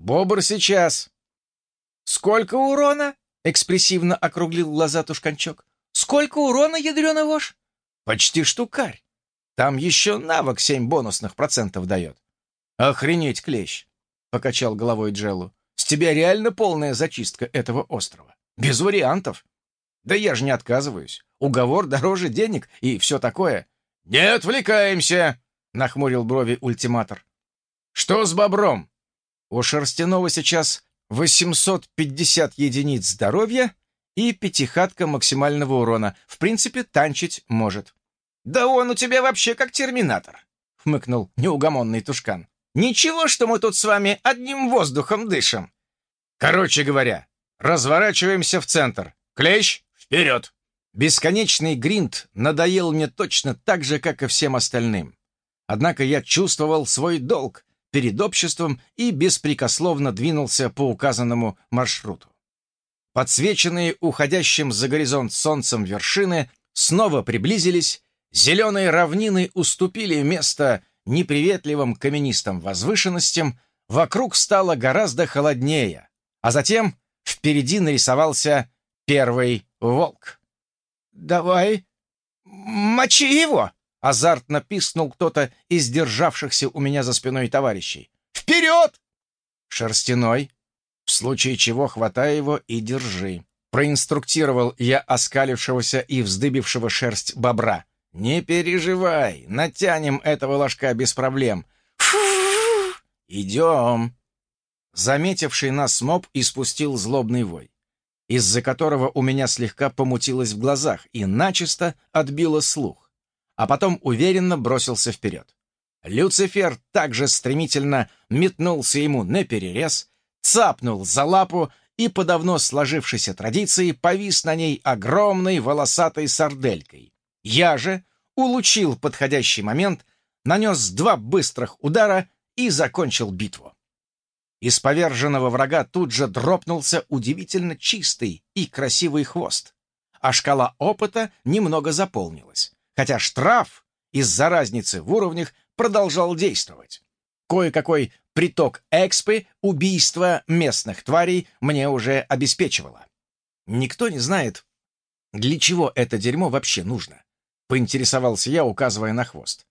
Бобр сейчас. Сколько урона? Экспрессивно округлил глаза Тушканчок. Сколько урона, ядрёна вошь? Почти штукарь. Там еще навык семь бонусных процентов дает. Охренеть, клещ, покачал головой Джеллу. С тебя реально полная зачистка этого острова. Без вариантов. Да я же не отказываюсь. Уговор дороже денег и все такое. Не отвлекаемся, нахмурил брови ультиматор. Что с бобром? У Шерстяного сейчас 850 единиц здоровья и пятихатка максимального урона. В принципе, танчить может. «Да он у тебя вообще как терминатор», — хмыкнул неугомонный тушкан. «Ничего, что мы тут с вами одним воздухом дышим». «Короче говоря, разворачиваемся в центр. Клещ, вперед!» Бесконечный гринд надоел мне точно так же, как и всем остальным. Однако я чувствовал свой долг перед обществом и беспрекословно двинулся по указанному маршруту. Подсвеченные уходящим за горизонт солнцем вершины снова приблизились, зеленые равнины уступили место неприветливым каменистым возвышенностям, вокруг стало гораздо холоднее, а затем впереди нарисовался первый волк. «Давай, мочи его!» — азартно писнул кто-то из державшихся у меня за спиной товарищей. «Вперед!» «Шерстяной, в случае чего хватай его и держи», — проинструктировал я оскалившегося и вздыбившего шерсть бобра. «Не переживай, натянем этого ложка без проблем. Идем!» Заметивший нас моб испустил злобный вой, из-за которого у меня слегка помутилось в глазах и начисто отбило слух, а потом уверенно бросился вперед. Люцифер также стремительно метнулся ему на перерез, цапнул за лапу и по давно сложившейся традиции повис на ней огромной волосатой сарделькой. Я же улучил подходящий момент, нанес два быстрых удара и закончил битву. Из поверженного врага тут же дропнулся удивительно чистый и красивый хвост, а шкала опыта немного заполнилась, хотя штраф из-за разницы в уровнях продолжал действовать. Кое-какой приток экспы убийства местных тварей мне уже обеспечивало. Никто не знает, для чего это дерьмо вообще нужно, поинтересовался я, указывая на хвост.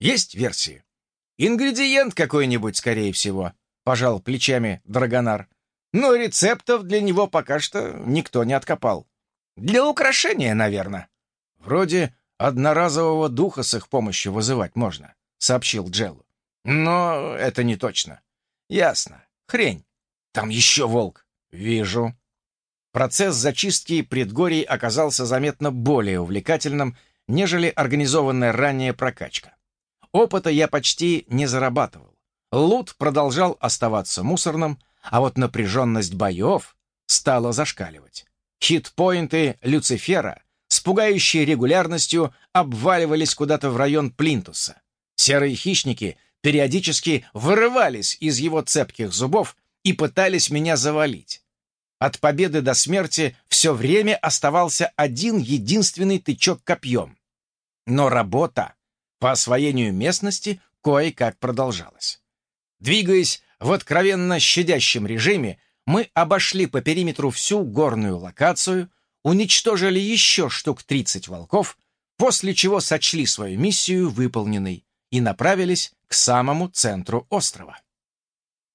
Есть версии? Ингредиент какой-нибудь, скорее всего, пожал плечами Драгонар. Но рецептов для него пока что никто не откопал. Для украшения, наверное. Вроде одноразового духа с их помощью вызывать можно, сообщил Джеллу. Но это не точно. Ясно. Хрень. Там еще волк. Вижу. Процесс зачистки предгорий оказался заметно более увлекательным, нежели организованная ранее прокачка. Опыта я почти не зарабатывал. Лут продолжал оставаться мусорным, а вот напряженность боев стала зашкаливать. Хитпоинты Люцифера пугающей регулярностью обваливались куда-то в район Плинтуса. Серые хищники периодически вырывались из его цепких зубов и пытались меня завалить. От победы до смерти все время оставался один единственный тычок копьем. Но работа по освоению местности кое-как продолжалась. Двигаясь в откровенно щадящем режиме, мы обошли по периметру всю горную локацию, уничтожили еще штук 30 волков, после чего сочли свою миссию выполненной и направились к самому центру острова.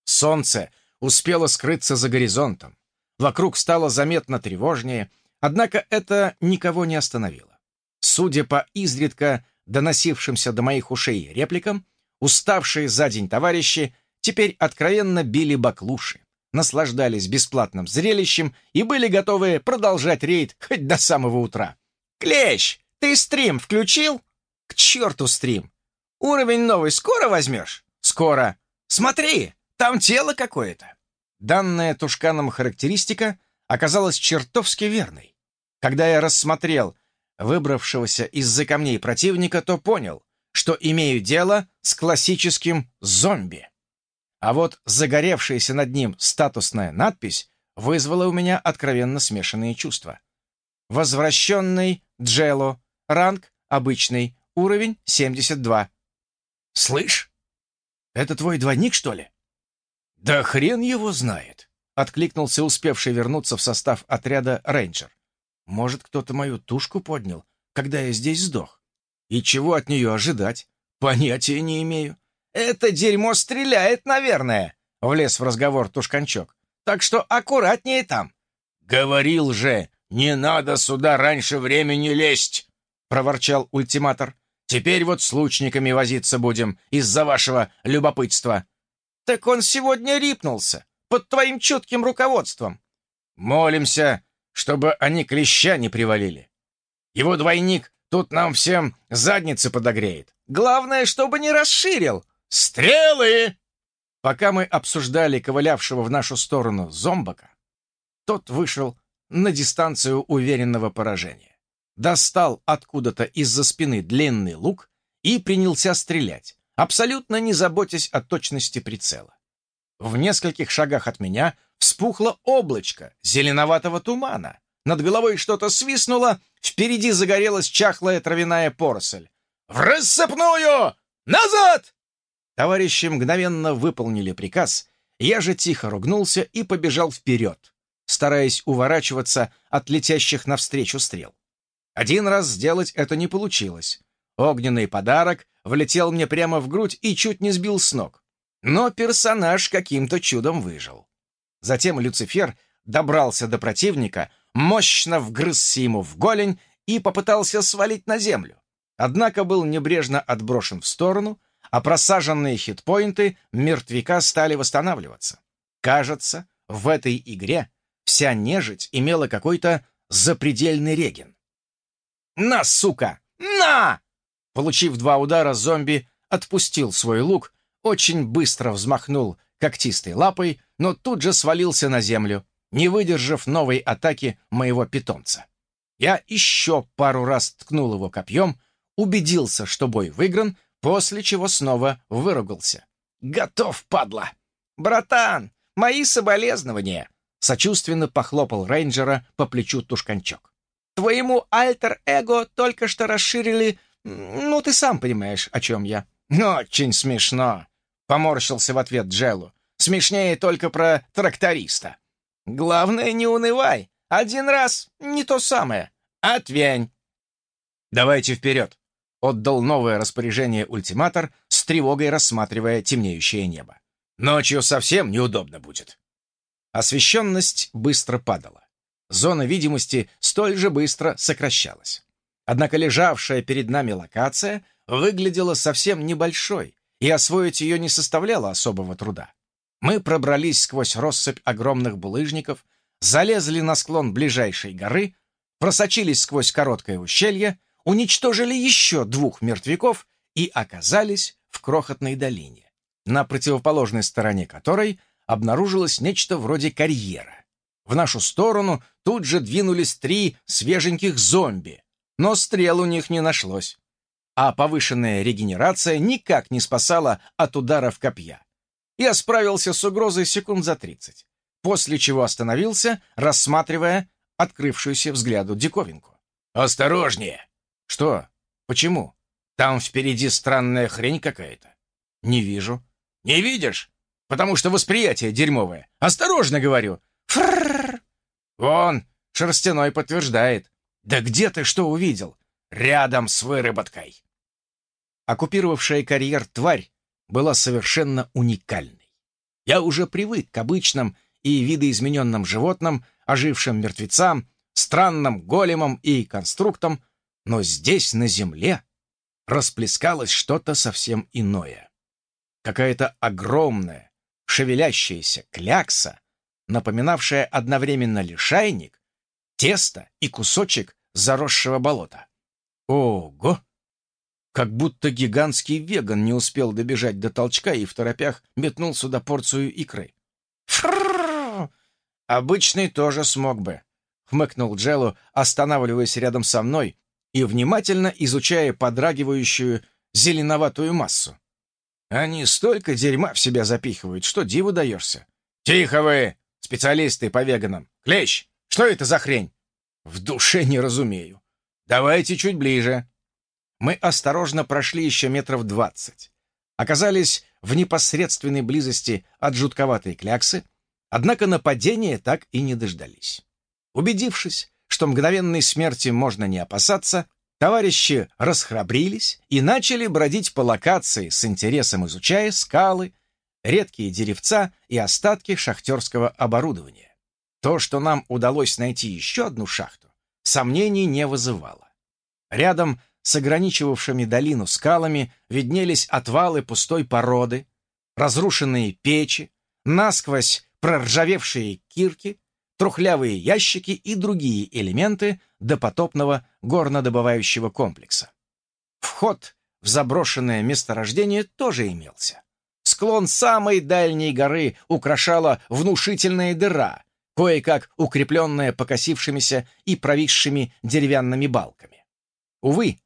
Солнце успело скрыться за горизонтом. Вокруг стало заметно тревожнее, однако это никого не остановило. Судя по изредка доносившимся до моих ушей репликам, Уставшие за день товарищи теперь откровенно били баклуши, наслаждались бесплатным зрелищем и были готовы продолжать рейд хоть до самого утра. «Клещ, ты стрим включил?» «К черту стрим! Уровень новый скоро возьмешь?» «Скоро. Смотри, там тело какое-то». Данная Тушканом характеристика оказалась чертовски верной. Когда я рассмотрел выбравшегося из-за камней противника, то понял, что имею дело с классическим зомби. А вот загоревшаяся над ним статусная надпись вызвала у меня откровенно смешанные чувства. Возвращенный Джело, ранг обычный, уровень 72. Слышь, это твой двойник, что ли? «Да хрен его знает!» — откликнулся успевший вернуться в состав отряда рейнджер. «Может, кто-то мою тушку поднял, когда я здесь сдох? И чего от нее ожидать? Понятия не имею». «Это дерьмо стреляет, наверное», — влез в разговор Тушканчок. «Так что аккуратнее там». «Говорил же, не надо сюда раньше времени лезть!» — проворчал ультиматор. «Теперь вот с лучниками возиться будем из-за вашего любопытства». «Так он сегодня рипнулся, под твоим чутким руководством». «Молимся, чтобы они клеща не привалили. Его двойник тут нам всем задницы подогреет. Главное, чтобы не расширил». «Стрелы!» Пока мы обсуждали ковылявшего в нашу сторону зомбака, тот вышел на дистанцию уверенного поражения. Достал откуда-то из-за спины длинный лук и принялся стрелять, абсолютно не заботясь о точности прицела. В нескольких шагах от меня вспухло облачко зеленоватого тумана. Над головой что-то свистнуло, впереди загорелась чахлая травяная поросль. «В рассыпную! Назад!» Товарищи мгновенно выполнили приказ, я же тихо ругнулся и побежал вперед, стараясь уворачиваться от летящих навстречу стрел. Один раз сделать это не получилось. Огненный подарок влетел мне прямо в грудь и чуть не сбил с ног. Но персонаж каким-то чудом выжил. Затем Люцифер добрался до противника, мощно вгрызся ему в голень и попытался свалить на землю. Однако был небрежно отброшен в сторону, а просаженные хитпоинты мертвяка стали восстанавливаться. Кажется, в этой игре вся нежить имела какой-то запредельный реген. «На, сука! На!» Получив два удара, зомби отпустил свой лук, очень быстро взмахнул когтистой лапой, но тут же свалился на землю, не выдержав новой атаки моего питомца. Я еще пару раз ткнул его копьем, убедился, что бой выигран, после чего снова выругался. «Готов, падла!» «Братан, мои соболезнования!» Сочувственно похлопал рейнджера по плечу Тушканчок. «Твоему альтер-эго только что расширили... Ну, ты сам понимаешь, о чем я». «Очень смешно!» — поморщился в ответ Джеллу. «Смешнее только про тракториста». «Главное, не унывай. Один раз не то самое. Отвянь». «Давайте вперед!» — отдал новое распоряжение ультиматор, с тревогой рассматривая темнеющее небо. «Ночью совсем неудобно будет». Освещенность быстро падала. Зона видимости столь же быстро сокращалась. Однако лежавшая перед нами локация выглядела совсем небольшой, и освоить ее не составляло особого труда. Мы пробрались сквозь россыпь огромных булыжников, залезли на склон ближайшей горы, просочились сквозь короткое ущелье, уничтожили еще двух мертвяков и оказались в крохотной долине, на противоположной стороне которой — обнаружилось нечто вроде карьера. В нашу сторону тут же двинулись три свеженьких зомби, но стрел у них не нашлось. А повышенная регенерация никак не спасала от ударов копья. Я справился с угрозой секунд за тридцать, после чего остановился, рассматривая открывшуюся взгляду диковинку. «Осторожнее!» «Что? Почему? Там впереди странная хрень какая-то». «Не вижу». «Не видишь? потому что восприятие дерьмовое. Осторожно, говорю. Фрррр. Вон, шерстяной подтверждает. Да где ты что увидел? Рядом с выработкой. Оккупировавшая карьер тварь была совершенно уникальной. Я уже привык к обычным и видоизмененным животным, ожившим мертвецам, странным големам и конструктам, но здесь, на земле, расплескалось что-то совсем иное. Какая-то огромная, шевелящаяся клякса, напоминавшая одновременно лишайник, тесто и кусочек заросшего болота. Ого! Как будто гигантский веган не успел добежать до толчка и в торопях метнул сюда порцию икры. Фрррр! Обычный тоже смог бы, хмыкнул Джелло, останавливаясь рядом со мной и внимательно изучая подрагивающую зеленоватую массу. Они столько дерьма в себя запихивают, что диву даешься. Тихо вы, специалисты по веганам. Клещ, что это за хрень? В душе не разумею. Давайте чуть ближе. Мы осторожно прошли еще метров двадцать. Оказались в непосредственной близости от жутковатой кляксы, однако нападения так и не дождались. Убедившись, что мгновенной смерти можно не опасаться, товарищи расхрабрились и начали бродить по локации с интересом изучая скалы, редкие деревца и остатки шахтерского оборудования. То, что нам удалось найти еще одну шахту, сомнений не вызывало. Рядом с ограничивавшими долину скалами виднелись отвалы пустой породы, разрушенные печи, насквозь проржавевшие кирки, трухлявые ящики и другие элементы допотопного горнодобывающего комплекса. Вход в заброшенное месторождение тоже имелся. Склон самой дальней горы украшала внушительная дыра, кое-как укрепленная покосившимися и провисшими деревянными балками. Увы,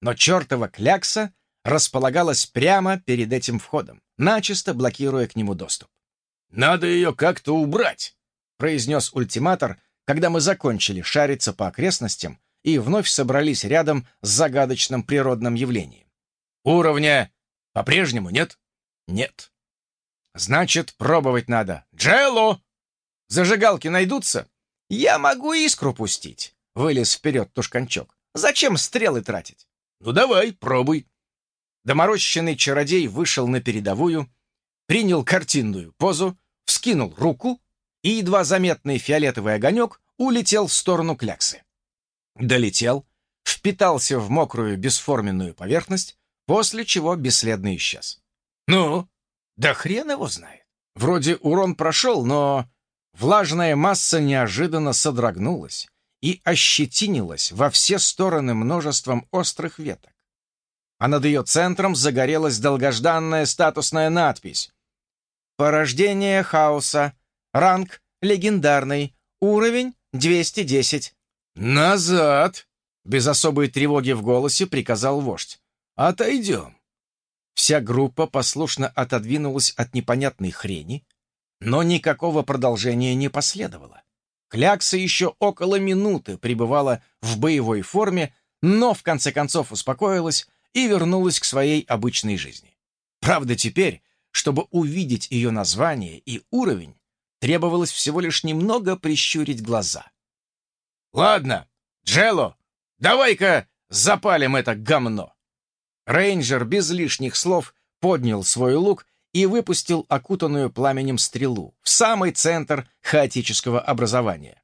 но чертова клякса располагалась прямо перед этим входом, начисто блокируя к нему доступ. «Надо ее как-то убрать», — произнес ультиматор, когда мы закончили шариться по окрестностям и вновь собрались рядом с загадочным природным явлением. «Уровня по-прежнему нет?» «Нет». «Значит, пробовать надо. Джелло! Зажигалки найдутся?» «Я могу искру пустить», — вылез вперед тушканчок. «Зачем стрелы тратить?» «Ну давай, пробуй». Доморощенный чародей вышел на передовую, принял картинную позу, вскинул руку, и едва заметный фиолетовый огонек улетел в сторону кляксы. Долетел, впитался в мокрую бесформенную поверхность, после чего бесследно исчез. «Ну?» «Да хрен его знает. Вроде урон прошел, но влажная масса неожиданно содрогнулась и ощетинилась во все стороны множеством острых веток. А над ее центром загорелась долгожданная статусная надпись «Порождение хаоса. Ранг легендарный. Уровень 210». «Назад!» — без особой тревоги в голосе приказал вождь. «Отойдем». Вся группа послушно отодвинулась от непонятной хрени, но никакого продолжения не последовало. Клякса еще около минуты пребывала в боевой форме, но в конце концов успокоилась и вернулась к своей обычной жизни. Правда, теперь, чтобы увидеть ее название и уровень, требовалось всего лишь немного прищурить глаза. «Ладно, Джелло, давай-ка запалим это гомно!» Рейнджер без лишних слов поднял свой лук и выпустил окутанную пламенем стрелу в самый центр хаотического образования.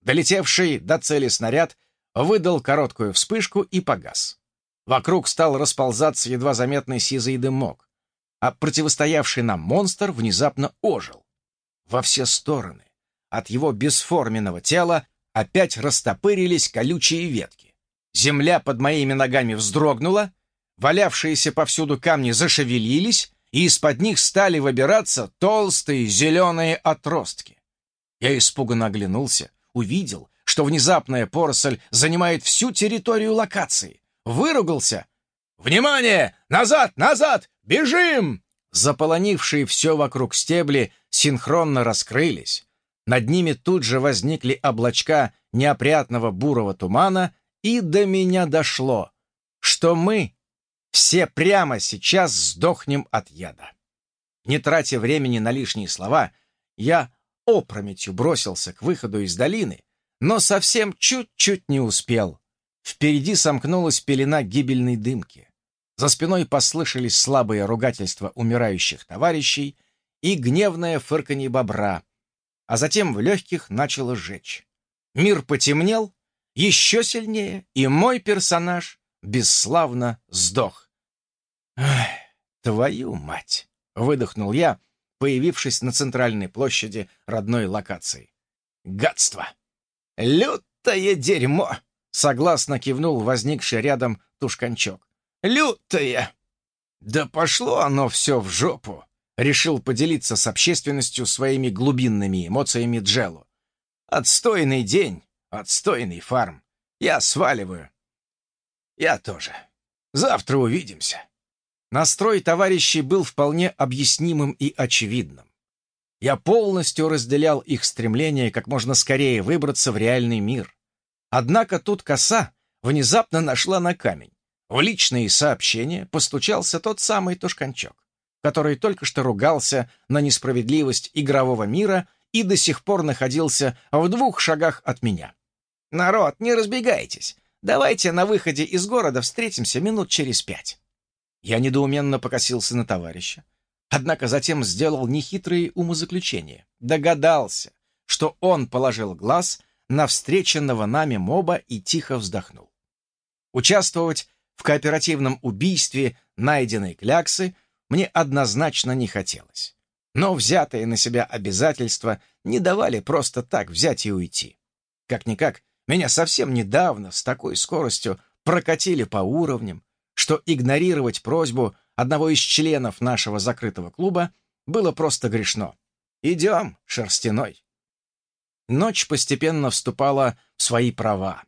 Долетевший до цели снаряд выдал короткую вспышку и погас. Вокруг стал расползаться едва заметный сизый дымок, а противостоявший нам монстр внезапно ожил. Во все стороны от его бесформенного тела опять растопырились колючие ветки. Земля под моими ногами вздрогнула, Валявшиеся повсюду камни зашевелились, и из-под них стали выбираться толстые зеленые отростки. Я испуганно оглянулся, увидел, что внезапная поросль занимает всю территорию локации. Выругался. «Внимание! Назад! Назад! Бежим!» Заполонившие все вокруг стебли синхронно раскрылись. Над ними тут же возникли облачка неопрятного бурого тумана, и до меня дошло, что мы все прямо сейчас сдохнем от яда. Не тратя времени на лишние слова, я опрометью бросился к выходу из долины, но совсем чуть-чуть не успел. Впереди сомкнулась пелена гибельной дымки. За спиной послышались слабые ругательства умирающих товарищей и гневное фырканье бобра, а затем в легких начало жечь. Мир потемнел еще сильнее, и мой персонаж бесславно сдох. «Ах, твою мать!» — выдохнул я, появившись на центральной площади родной локации. «Гадство! Лютое дерьмо!» — согласно кивнул возникший рядом тушканчок. «Лютое!» «Да пошло оно все в жопу!» — решил поделиться с общественностью своими глубинными эмоциями Джелло. «Отстойный день, отстойный фарм. Я сваливаю». «Я тоже. Завтра увидимся». Настрой товарищей был вполне объяснимым и очевидным. Я полностью разделял их стремление как можно скорее выбраться в реальный мир. Однако тут коса внезапно нашла на камень. В личные сообщения постучался тот самый Тушканчок, который только что ругался на несправедливость игрового мира и до сих пор находился в двух шагах от меня. «Народ, не разбегайтесь. Давайте на выходе из города встретимся минут через пять». Я недоуменно покосился на товарища. Однако затем сделал нехитрые умозаключения. Догадался, что он положил глаз на встреченного нами моба и тихо вздохнул. Участвовать в кооперативном убийстве найденной кляксы мне однозначно не хотелось. Но взятые на себя обязательства не давали просто так взять и уйти. Как-никак, меня совсем недавно с такой скоростью прокатили по уровням, что игнорировать просьбу одного из членов нашего закрытого клуба было просто грешно. «Идем, шерстяной». Ночь постепенно вступала в свои права.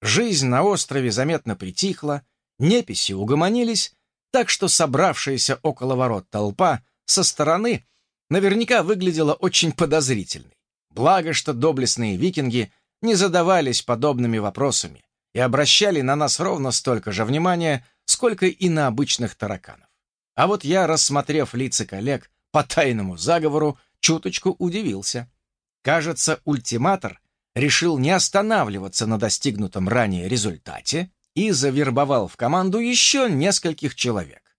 Жизнь на острове заметно притихла, неписи угомонились, так что собравшаяся около ворот толпа со стороны наверняка выглядела очень подозрительной. Благо, что доблестные викинги не задавались подобными вопросами и обращали на нас ровно столько же внимания, сколько и на обычных тараканов. А вот я, рассмотрев лица коллег по тайному заговору, чуточку удивился. Кажется, ультиматор решил не останавливаться на достигнутом ранее результате и завербовал в команду еще нескольких человек.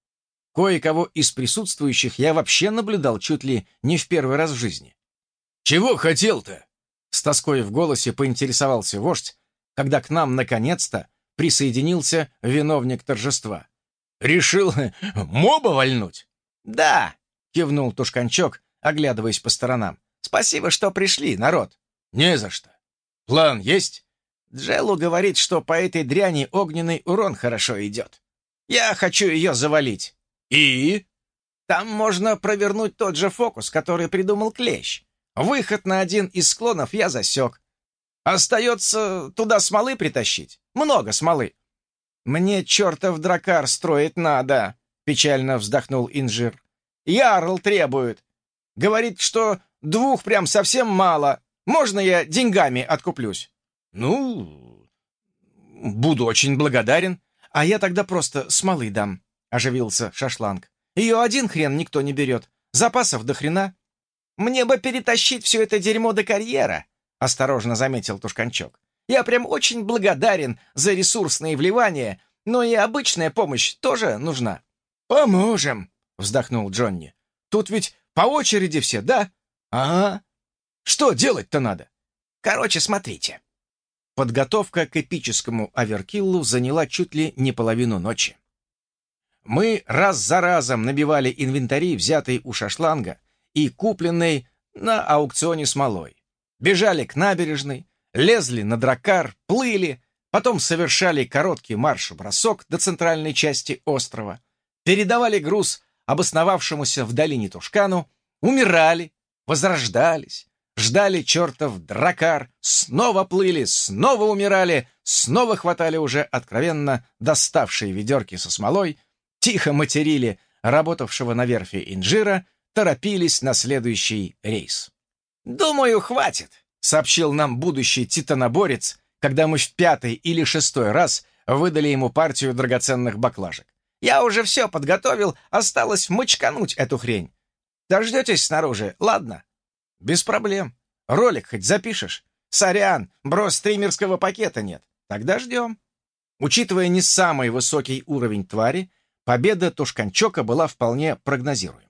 Кое-кого из присутствующих я вообще наблюдал чуть ли не в первый раз в жизни. «Чего хотел-то?» С тоской в голосе поинтересовался вождь, когда к нам наконец-то присоединился виновник торжества. «Решил моба вальнуть?» «Да», — кивнул Тушканчок, оглядываясь по сторонам. «Спасибо, что пришли, народ». «Не за что. План есть?» Джеллу говорит, что по этой дряни огненный урон хорошо идет. Я хочу ее завалить. И? Там можно провернуть тот же фокус, который придумал Клещ. Выход на один из склонов я засек. Остается туда смолы притащить. Много смолы. Мне чертов дракар строить надо, печально вздохнул инжир. Ярл требует. Говорит, что двух прям совсем мало. Можно я деньгами откуплюсь? Ну, буду очень благодарен. А я тогда просто смолы дам, оживился Шашланг. Ее один хрен никто не берет. Запасов до хрена. Мне бы перетащить все это дерьмо до карьера, осторожно заметил Тушканчок. Я прям очень благодарен за ресурсные вливания, но и обычная помощь тоже нужна. Поможем, вздохнул Джонни. Тут ведь по очереди все, да? Ага. Что делать-то надо? Короче, смотрите. Подготовка к эпическому оверкиллу заняла чуть ли не половину ночи. Мы раз за разом набивали инвентари, взятые у шашланга и купленные на аукционе смолой. Бежали к набережной, лезли на дракар, плыли, потом совершали короткий марш-бросок до центральной части острова, передавали груз обосновавшемуся в долине Тушкану, умирали, возрождались, ждали чертов дракар, снова плыли, снова умирали, снова хватали уже откровенно доставшие ведерки со смолой, тихо материли работавшего на верфи инжира, торопились на следующий рейс. «Думаю, хватит», — сообщил нам будущий титаноборец, когда мы в пятый или шестой раз выдали ему партию драгоценных баклажек. «Я уже все подготовил, осталось мочкануть эту хрень. Дождетесь снаружи, ладно?» «Без проблем. Ролик хоть запишешь?» «Сорян, брос стримерского пакета нет. Тогда ждем». Учитывая не самый высокий уровень твари, победа Тушканчока была вполне прогнозируемой.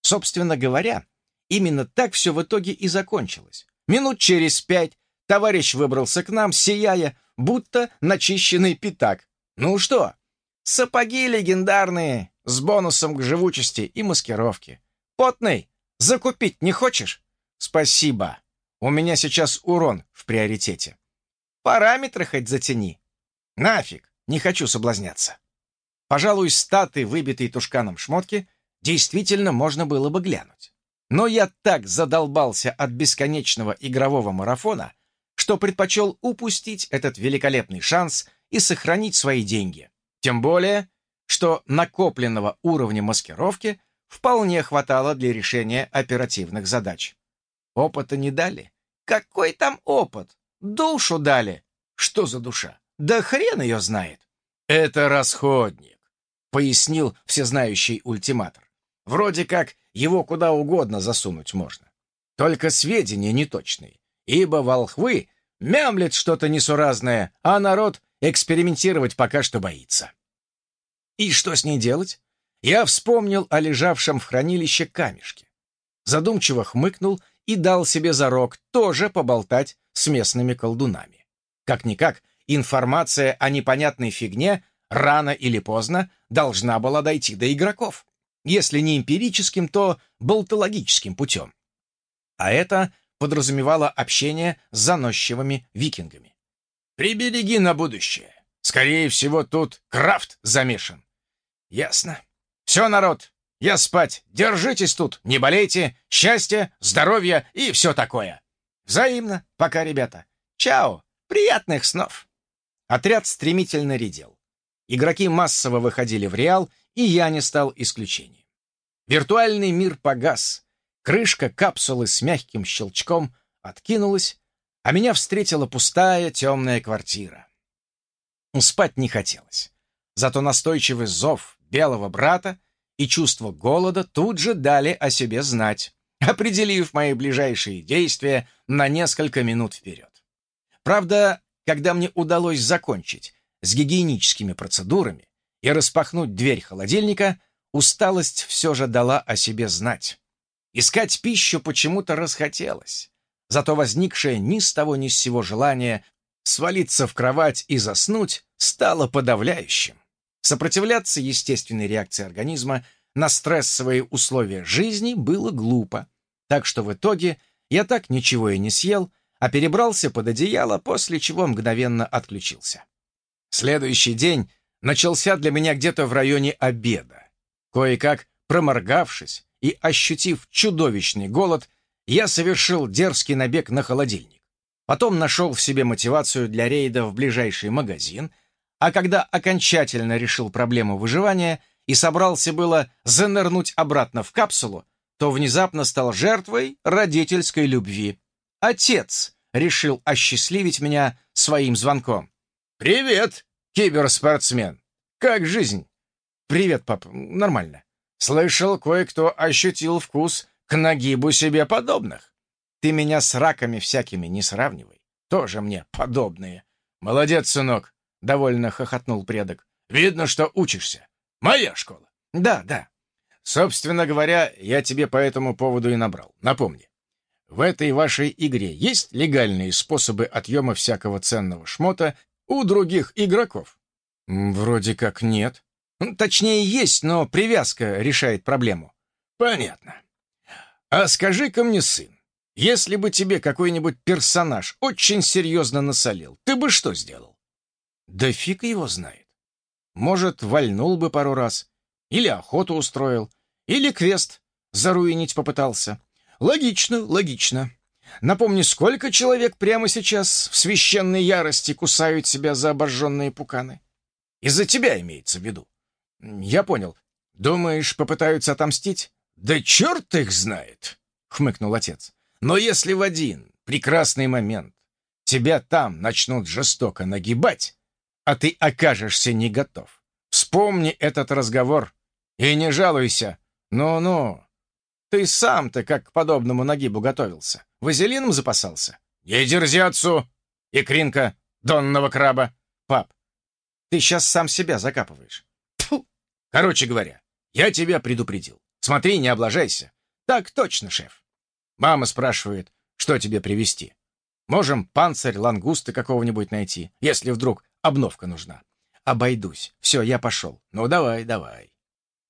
Собственно говоря, именно так все в итоге и закончилось. Минут через пять товарищ выбрался к нам, сияя, будто начищенный пятак. «Ну что?» «Сапоги легендарные, с бонусом к живучести и маскировке. Потный, закупить не хочешь?» «Спасибо. У меня сейчас урон в приоритете». «Параметры хоть затяни». «Нафиг, не хочу соблазняться». Пожалуй, статы, выбитые тушканом шмотки, действительно можно было бы глянуть. Но я так задолбался от бесконечного игрового марафона, что предпочел упустить этот великолепный шанс и сохранить свои деньги. Тем более, что накопленного уровня маскировки вполне хватало для решения оперативных задач. Опыта не дали? Какой там опыт? Душу дали. Что за душа? Да хрен ее знает. Это расходник, пояснил всезнающий ультиматор. Вроде как его куда угодно засунуть можно. Только сведения неточные, ибо волхвы мямлет что-то несуразное, а народ экспериментировать пока что боится. И что с ней делать? Я вспомнил о лежавшем в хранилище камешке. Задумчиво хмыкнул и дал себе зарок тоже поболтать с местными колдунами. Как-никак, информация о непонятной фигне рано или поздно должна была дойти до игроков. Если не эмпирическим, то болтологическим путем. А это подразумевало общение с заносчивыми викингами. «Прибереги на будущее. Скорее всего, тут крафт замешан». «Ясно. Все, народ, я спать. Держитесь тут, не болейте. Счастья, здоровья и все такое. Взаимно. Пока, ребята. Чао. Приятных снов. Отряд стремительно редел. Игроки массово выходили в Реал, и я не стал исключением. Виртуальный мир погас. Крышка капсулы с мягким щелчком откинулась, а меня встретила пустая темная квартира. Спать не хотелось. Зато настойчивый зов белого брата и чувство голода тут же дали о себе знать, определив мои ближайшие действия на несколько минут вперед. Правда, когда мне удалось закончить с гигиеническими процедурами и распахнуть дверь холодильника, усталость все же дала о себе знать. Искать пищу почему-то расхотелось. Зато возникшее ни с того ни с сего желание свалиться в кровать и заснуть стало подавляющим. Сопротивляться естественной реакции организма на стрессовые условия жизни было глупо. Так что в итоге я так ничего и не съел, а перебрался под одеяло, после чего мгновенно отключился. Следующий день начался для меня где-то в районе обеда. Кое-как проморгавшись и ощутив чудовищный голод, я совершил дерзкий набег на холодильник. Потом нашел в себе мотивацию для рейда в ближайший магазин — а когда окончательно решил проблему выживания и собрался было занырнуть обратно в капсулу, то внезапно стал жертвой родительской любви. Отец решил осчастливить меня своим звонком. «Привет, киберспортсмен! Как жизнь?» «Привет, пап. Нормально. Слышал, кое-кто ощутил вкус к нагибу себе подобных. Ты меня с раками всякими не сравнивай. Тоже мне подобные. Молодец, сынок. — довольно хохотнул предок. «Видно, что учишься. Моя школа». «Да, да. Собственно говоря, я тебе по этому поводу и набрал. Напомни, в этой вашей игре есть легальные способы отъема всякого ценного шмота у других игроков?» «Вроде как нет». «Точнее, есть, но привязка решает проблему». «Понятно. А скажи-ка мне, сын, если бы тебе какой-нибудь персонаж очень серьезно насолил, ты бы что сделал?» Да фиг его знает. Может, вальнул бы пару раз, или охоту устроил, или квест заруинить попытался. Логично, логично. Напомни, сколько человек прямо сейчас в священной ярости кусают себя за обожженные пуканы? Из-за тебя имеется в виду. Я понял. Думаешь, попытаются отомстить? Да черт их знает, хмыкнул отец. Но если в один прекрасный момент тебя там начнут жестоко нагибать, а ты окажешься не готов. Вспомни этот разговор и не жалуйся. Ну-ну. Ты сам-то как к подобному нагибу готовился? Вазелином запасался? Не дерзи отцу, икринка донного краба. Пап, ты сейчас сам себя закапываешь. Фу. Короче говоря, я тебя предупредил. Смотри, не облажайся. Так точно, шеф. Мама спрашивает, что тебе привезти. Можем панцирь, лангусты какого-нибудь найти, если вдруг Обновка нужна. Обойдусь. Все, я пошел. Ну, давай, давай.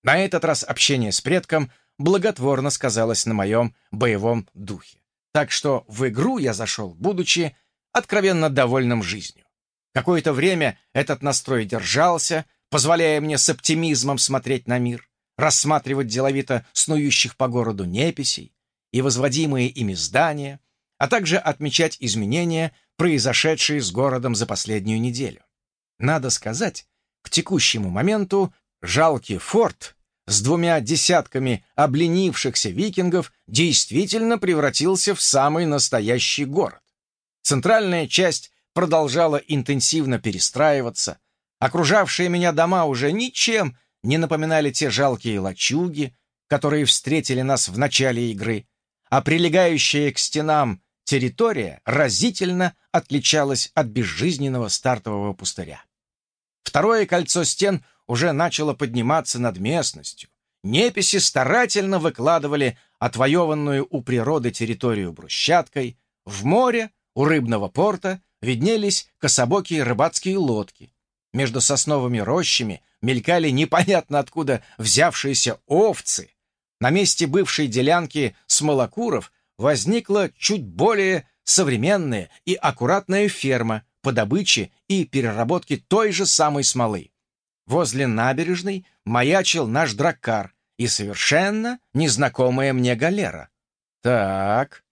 На этот раз общение с предком благотворно сказалось на моем боевом духе. Так что в игру я зашел, будучи откровенно довольным жизнью. Какое-то время этот настрой держался, позволяя мне с оптимизмом смотреть на мир, рассматривать деловито снующих по городу неписей и возводимые ими здания, а также отмечать изменения, произошедшие с городом за последнюю неделю. Надо сказать, к текущему моменту жалкий форт с двумя десятками обленившихся викингов действительно превратился в самый настоящий город. Центральная часть продолжала интенсивно перестраиваться, окружавшие меня дома уже ничем не напоминали те жалкие лачуги, которые встретили нас в начале игры, а прилегающая к стенам территория разительно отличалась от безжизненного стартового пустыря. Второе кольцо стен уже начало подниматься над местностью. Неписи старательно выкладывали отвоеванную у природы территорию брусчаткой. В море, у рыбного порта, виднелись кособокие рыбацкие лодки. Между сосновыми рощами мелькали непонятно откуда взявшиеся овцы, на месте бывшей делянки Смолокуров возникла чуть более современная и аккуратная ферма по добыче и переработке той же самой смолы. Возле набережной маячил наш драккар и совершенно незнакомая мне галера. Так,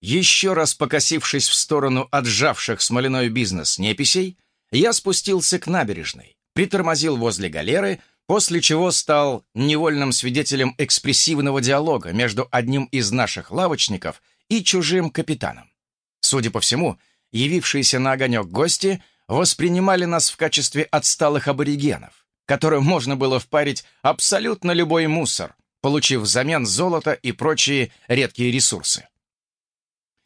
еще раз покосившись в сторону отжавших смоляной бизнес неписей, я спустился к набережной, притормозил возле галеры после чего стал невольным свидетелем экспрессивного диалога между одним из наших лавочников и чужим капитаном. Судя по всему, явившиеся на огонек гости воспринимали нас в качестве отсталых аборигенов, которым можно было впарить абсолютно любой мусор, получив взамен золото и прочие редкие ресурсы.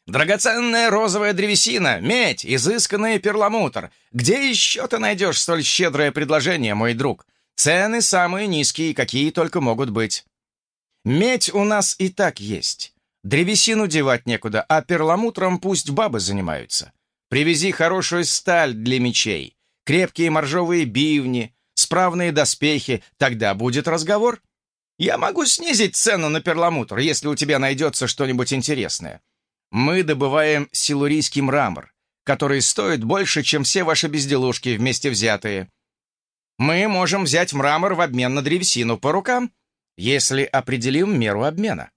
«Драгоценная розовая древесина, медь, изысканный перламутр. Где еще ты найдешь столь щедрое предложение, мой друг?» Цены самые низкие, какие только могут быть. Медь у нас и так есть. Древесину девать некуда, а перламутром пусть бабы занимаются. Привези хорошую сталь для мечей, крепкие моржовые бивни, справные доспехи, тогда будет разговор. Я могу снизить цену на перламутр, если у тебя найдется что-нибудь интересное. Мы добываем силурийский мрамор, который стоит больше, чем все ваши безделушки вместе взятые. Мы можем взять мрамор в обмен на древесину по рукам, если определим меру обмена.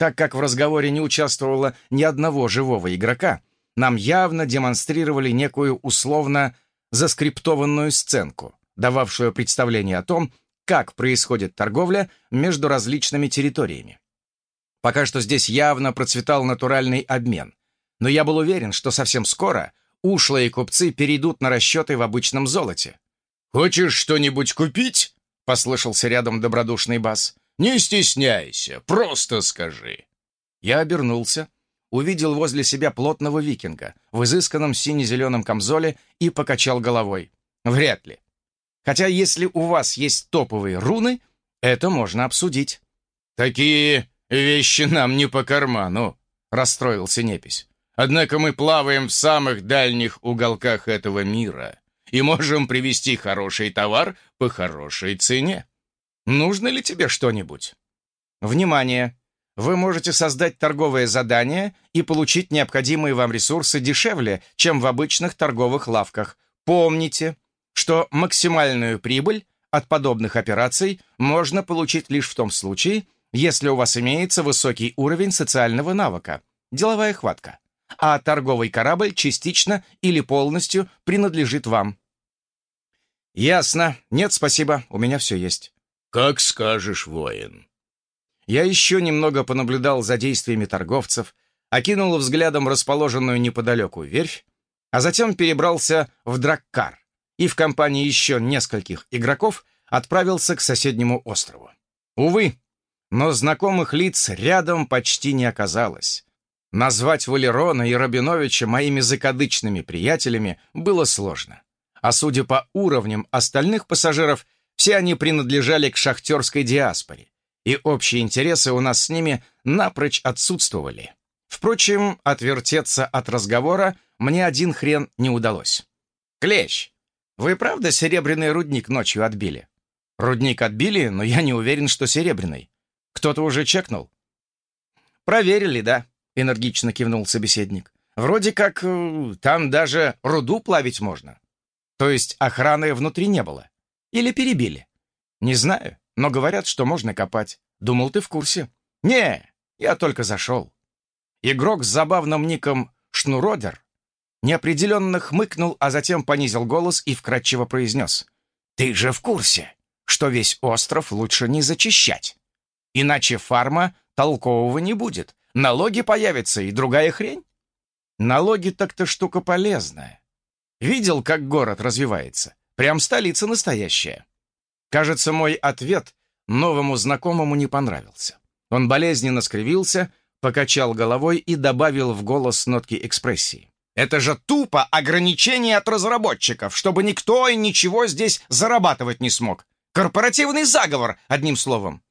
Так как в разговоре не участвовало ни одного живого игрока, нам явно демонстрировали некую условно заскриптованную сценку, дававшую представление о том, как происходит торговля между различными территориями. Пока что здесь явно процветал натуральный обмен, но я был уверен, что совсем скоро ушлые купцы перейдут на расчеты в обычном золоте, «Хочешь что-нибудь купить?» — послышался рядом добродушный бас. «Не стесняйся, просто скажи». Я обернулся, увидел возле себя плотного викинга в изысканном сине-зеленом камзоле и покачал головой. «Вряд ли. Хотя если у вас есть топовые руны, это можно обсудить». «Такие вещи нам не по карману», — расстроился Непись. «Однако мы плаваем в самых дальних уголках этого мира и можем привезти хороший товар по хорошей цене. Нужно ли тебе что-нибудь? Внимание! Вы можете создать торговое задание и получить необходимые вам ресурсы дешевле, чем в обычных торговых лавках. Помните, что максимальную прибыль от подобных операций можно получить лишь в том случае, если у вас имеется высокий уровень социального навыка, деловая хватка, а торговый корабль частично или полностью принадлежит вам. «Ясно. Нет, спасибо. У меня все есть». «Как скажешь, воин». Я еще немного понаблюдал за действиями торговцев, окинул взглядом расположенную неподалеку верфь, а затем перебрался в Драккар и в компании еще нескольких игроков отправился к соседнему острову. Увы, но знакомых лиц рядом почти не оказалось. Назвать Валерона и Рабиновича моими закадычными приятелями было сложно а судя по уровням остальных пассажиров, все они принадлежали к шахтерской диаспоре, и общие интересы у нас с ними напрочь отсутствовали. Впрочем, отвертеться от разговора мне один хрен не удалось. «Клещ, вы правда серебряный рудник ночью отбили?» «Рудник отбили, но я не уверен, что серебряный. Кто-то уже чекнул?» «Проверили, да», — энергично кивнул собеседник. «Вроде как э, там даже руду плавить можно. То есть охраны внутри не было? Или перебили? Не знаю, но говорят, что можно копать. Думал, ты в курсе. Не, я только зашел. Игрок с забавным ником Шнуродер неопределенно хмыкнул, а затем понизил голос и вкратчиво произнес. «Ты же в курсе, что весь остров лучше не зачищать. Иначе фарма толкового не будет. Налоги появятся и другая хрень. Налоги так-то штука полезная. Видел, как город развивается? Прям столица настоящая. Кажется, мой ответ новому знакомому не понравился. Он болезненно скривился, покачал головой и добавил в голос нотки экспрессии. «Это же тупо ограничение от разработчиков, чтобы никто и ничего здесь зарабатывать не смог. Корпоративный заговор, одним словом».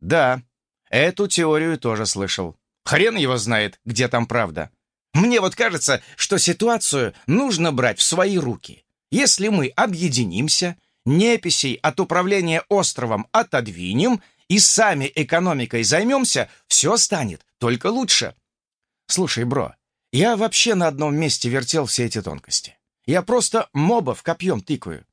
«Да, эту теорию тоже слышал. Хрен его знает, где там правда. Мне вот кажется, что ситуацию нужно брать в свои руки. Если мы объединимся, неписей от управления островом отодвинем и сами экономикой займемся, все станет только лучше. Слушай, бро, я вообще на одном месте вертел все эти тонкости. Я просто мобов копьем тыкаю.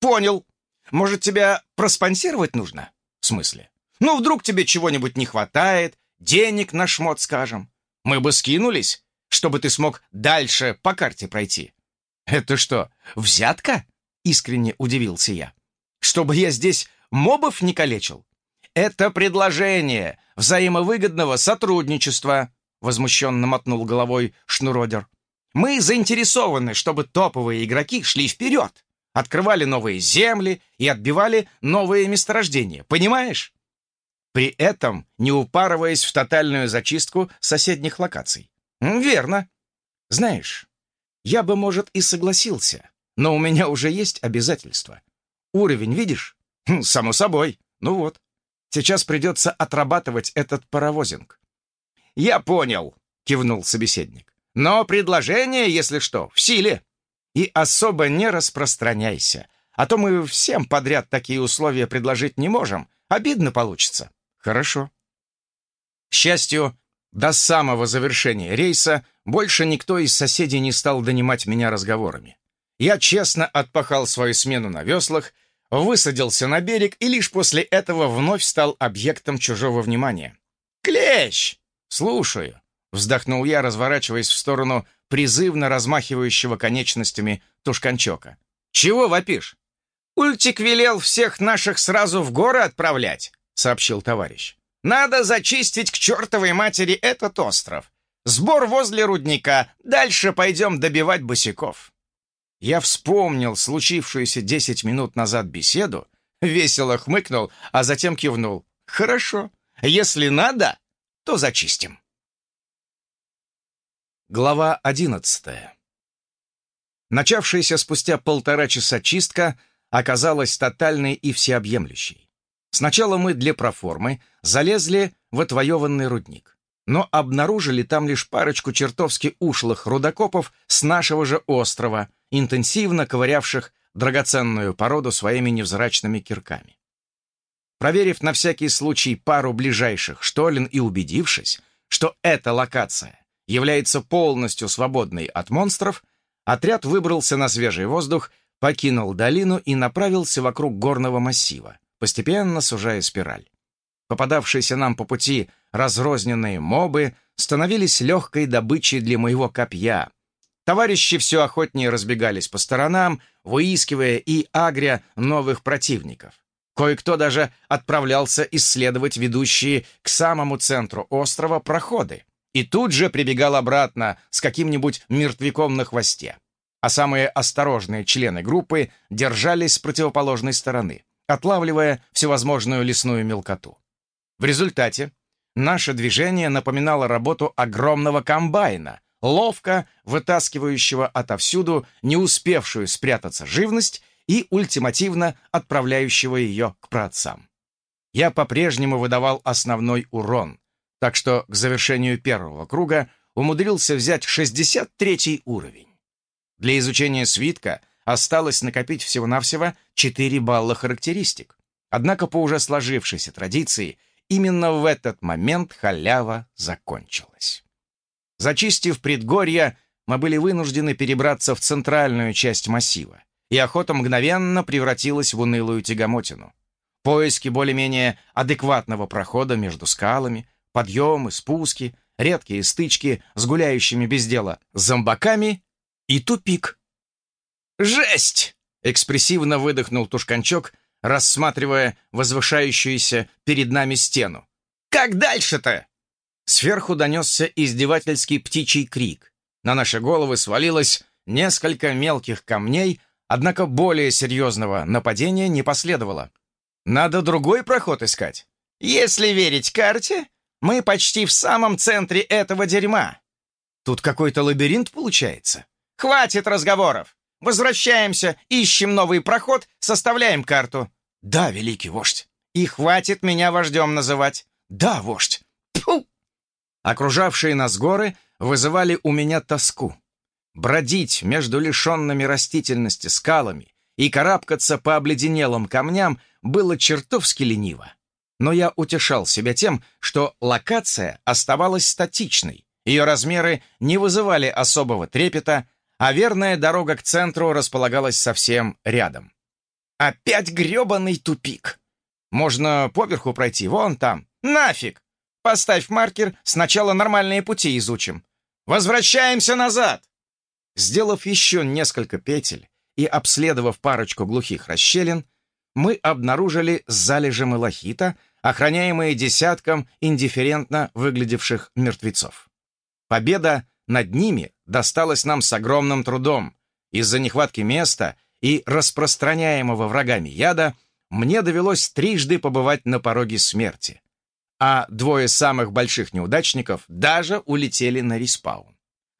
Понял. Может, тебя проспонсировать нужно? В смысле? Ну, вдруг тебе чего-нибудь не хватает, денег на шмот, скажем. Мы бы скинулись, чтобы ты смог дальше по карте пройти. Это что, взятка? Искренне удивился я. Чтобы я здесь мобов не калечил? Это предложение взаимовыгодного сотрудничества, возмущенно мотнул головой Шнуродер. Мы заинтересованы, чтобы топовые игроки шли вперед, открывали новые земли и отбивали новые месторождения. Понимаешь? При этом не упарываясь в тотальную зачистку соседних локаций. Верно. Знаешь, я бы, может, и согласился, но у меня уже есть обязательства. Уровень видишь? Хм, само собой. Ну вот. Сейчас придется отрабатывать этот паровозинг. «Я понял», — кивнул собеседник. «Но предложение, если что, в силе. И особо не распространяйся, а то мы всем подряд такие условия предложить не можем. Обидно получится». «Хорошо». К счастью, до самого завершения рейса больше никто из соседей не стал донимать меня разговорами. Я честно отпахал свою смену на веслах высадился на берег и лишь после этого вновь стал объектом чужого внимания. «Клещ!» «Слушаю», — вздохнул я, разворачиваясь в сторону призывно размахивающего конечностями тушканчока. «Чего вопишь?» «Ультик велел всех наших сразу в горы отправлять», — сообщил товарищ. «Надо зачистить к чертовой матери этот остров. Сбор возле рудника. Дальше пойдем добивать босиков». Я вспомнил случившуюся десять минут назад беседу, весело хмыкнул, а затем кивнул. «Хорошо. Если надо, то зачистим». Глава одиннадцатая. Начавшаяся спустя полтора часа чистка оказалась тотальной и всеобъемлющей. Сначала мы для проформы залезли в отвоеванный рудник, но обнаружили там лишь парочку чертовски ушлых рудокопов с нашего же острова — интенсивно ковырявших драгоценную породу своими невзрачными кирками. Проверив на всякий случай пару ближайших штолен и убедившись, что эта локация является полностью свободной от монстров, отряд выбрался на свежий воздух, покинул долину и направился вокруг горного массива, постепенно сужая спираль. Попадавшиеся нам по пути разрозненные мобы становились легкой добычей для моего копья, Товарищи все охотнее разбегались по сторонам, выискивая и агря новых противников. Кое-кто даже отправлялся исследовать ведущие к самому центру острова проходы и тут же прибегал обратно с каким-нибудь мертвяком на хвосте. А самые осторожные члены группы держались с противоположной стороны, отлавливая всевозможную лесную мелкоту. В результате наше движение напоминало работу огромного комбайна, ловко вытаскивающего отовсюду не успевшую спрятаться живность и ультимативно отправляющего ее к праотцам. Я по-прежнему выдавал основной урон, так что к завершению первого круга умудрился взять 63 уровень. Для изучения свитка осталось накопить всего-навсего 4 балла характеристик. Однако по уже сложившейся традиции именно в этот момент халява закончилась. Зачистив предгорья, мы были вынуждены перебраться в центральную часть массива, и охота мгновенно превратилась в унылую тягомотину. Поиски более-менее адекватного прохода между скалами, подъемы, спуски, редкие стычки с гуляющими без дела зомбаками и тупик. «Жесть!» — экспрессивно выдохнул Тушканчок, рассматривая возвышающуюся перед нами стену. «Как дальше-то?» Сверху донесся издевательский птичий крик. На наши головы свалилось несколько мелких камней, однако более серьезного нападения не последовало. Надо другой проход искать. Если верить карте, мы почти в самом центре этого дерьма. Тут какой-то лабиринт получается. Хватит разговоров. Возвращаемся, ищем новый проход, составляем карту. Да, великий вождь. И хватит меня вождем называть. Да, вождь. Фу! Окружавшие нас горы вызывали у меня тоску. Бродить между лишенными растительности скалами и карабкаться по обледенелым камням было чертовски лениво. Но я утешал себя тем, что локация оставалась статичной, ее размеры не вызывали особого трепета, а верная дорога к центру располагалась совсем рядом. Опять гребаный тупик. Можно поверху пройти, вон там. Нафиг! Поставь маркер, сначала нормальные пути изучим. Возвращаемся назад! Сделав еще несколько петель и обследовав парочку глухих расщелин, мы обнаружили залежи малахита, охраняемые десятком индифферентно выглядевших мертвецов. Победа над ними досталась нам с огромным трудом. Из-за нехватки места и распространяемого врагами яда мне довелось трижды побывать на пороге смерти. А двое самых больших неудачников даже улетели на респаун.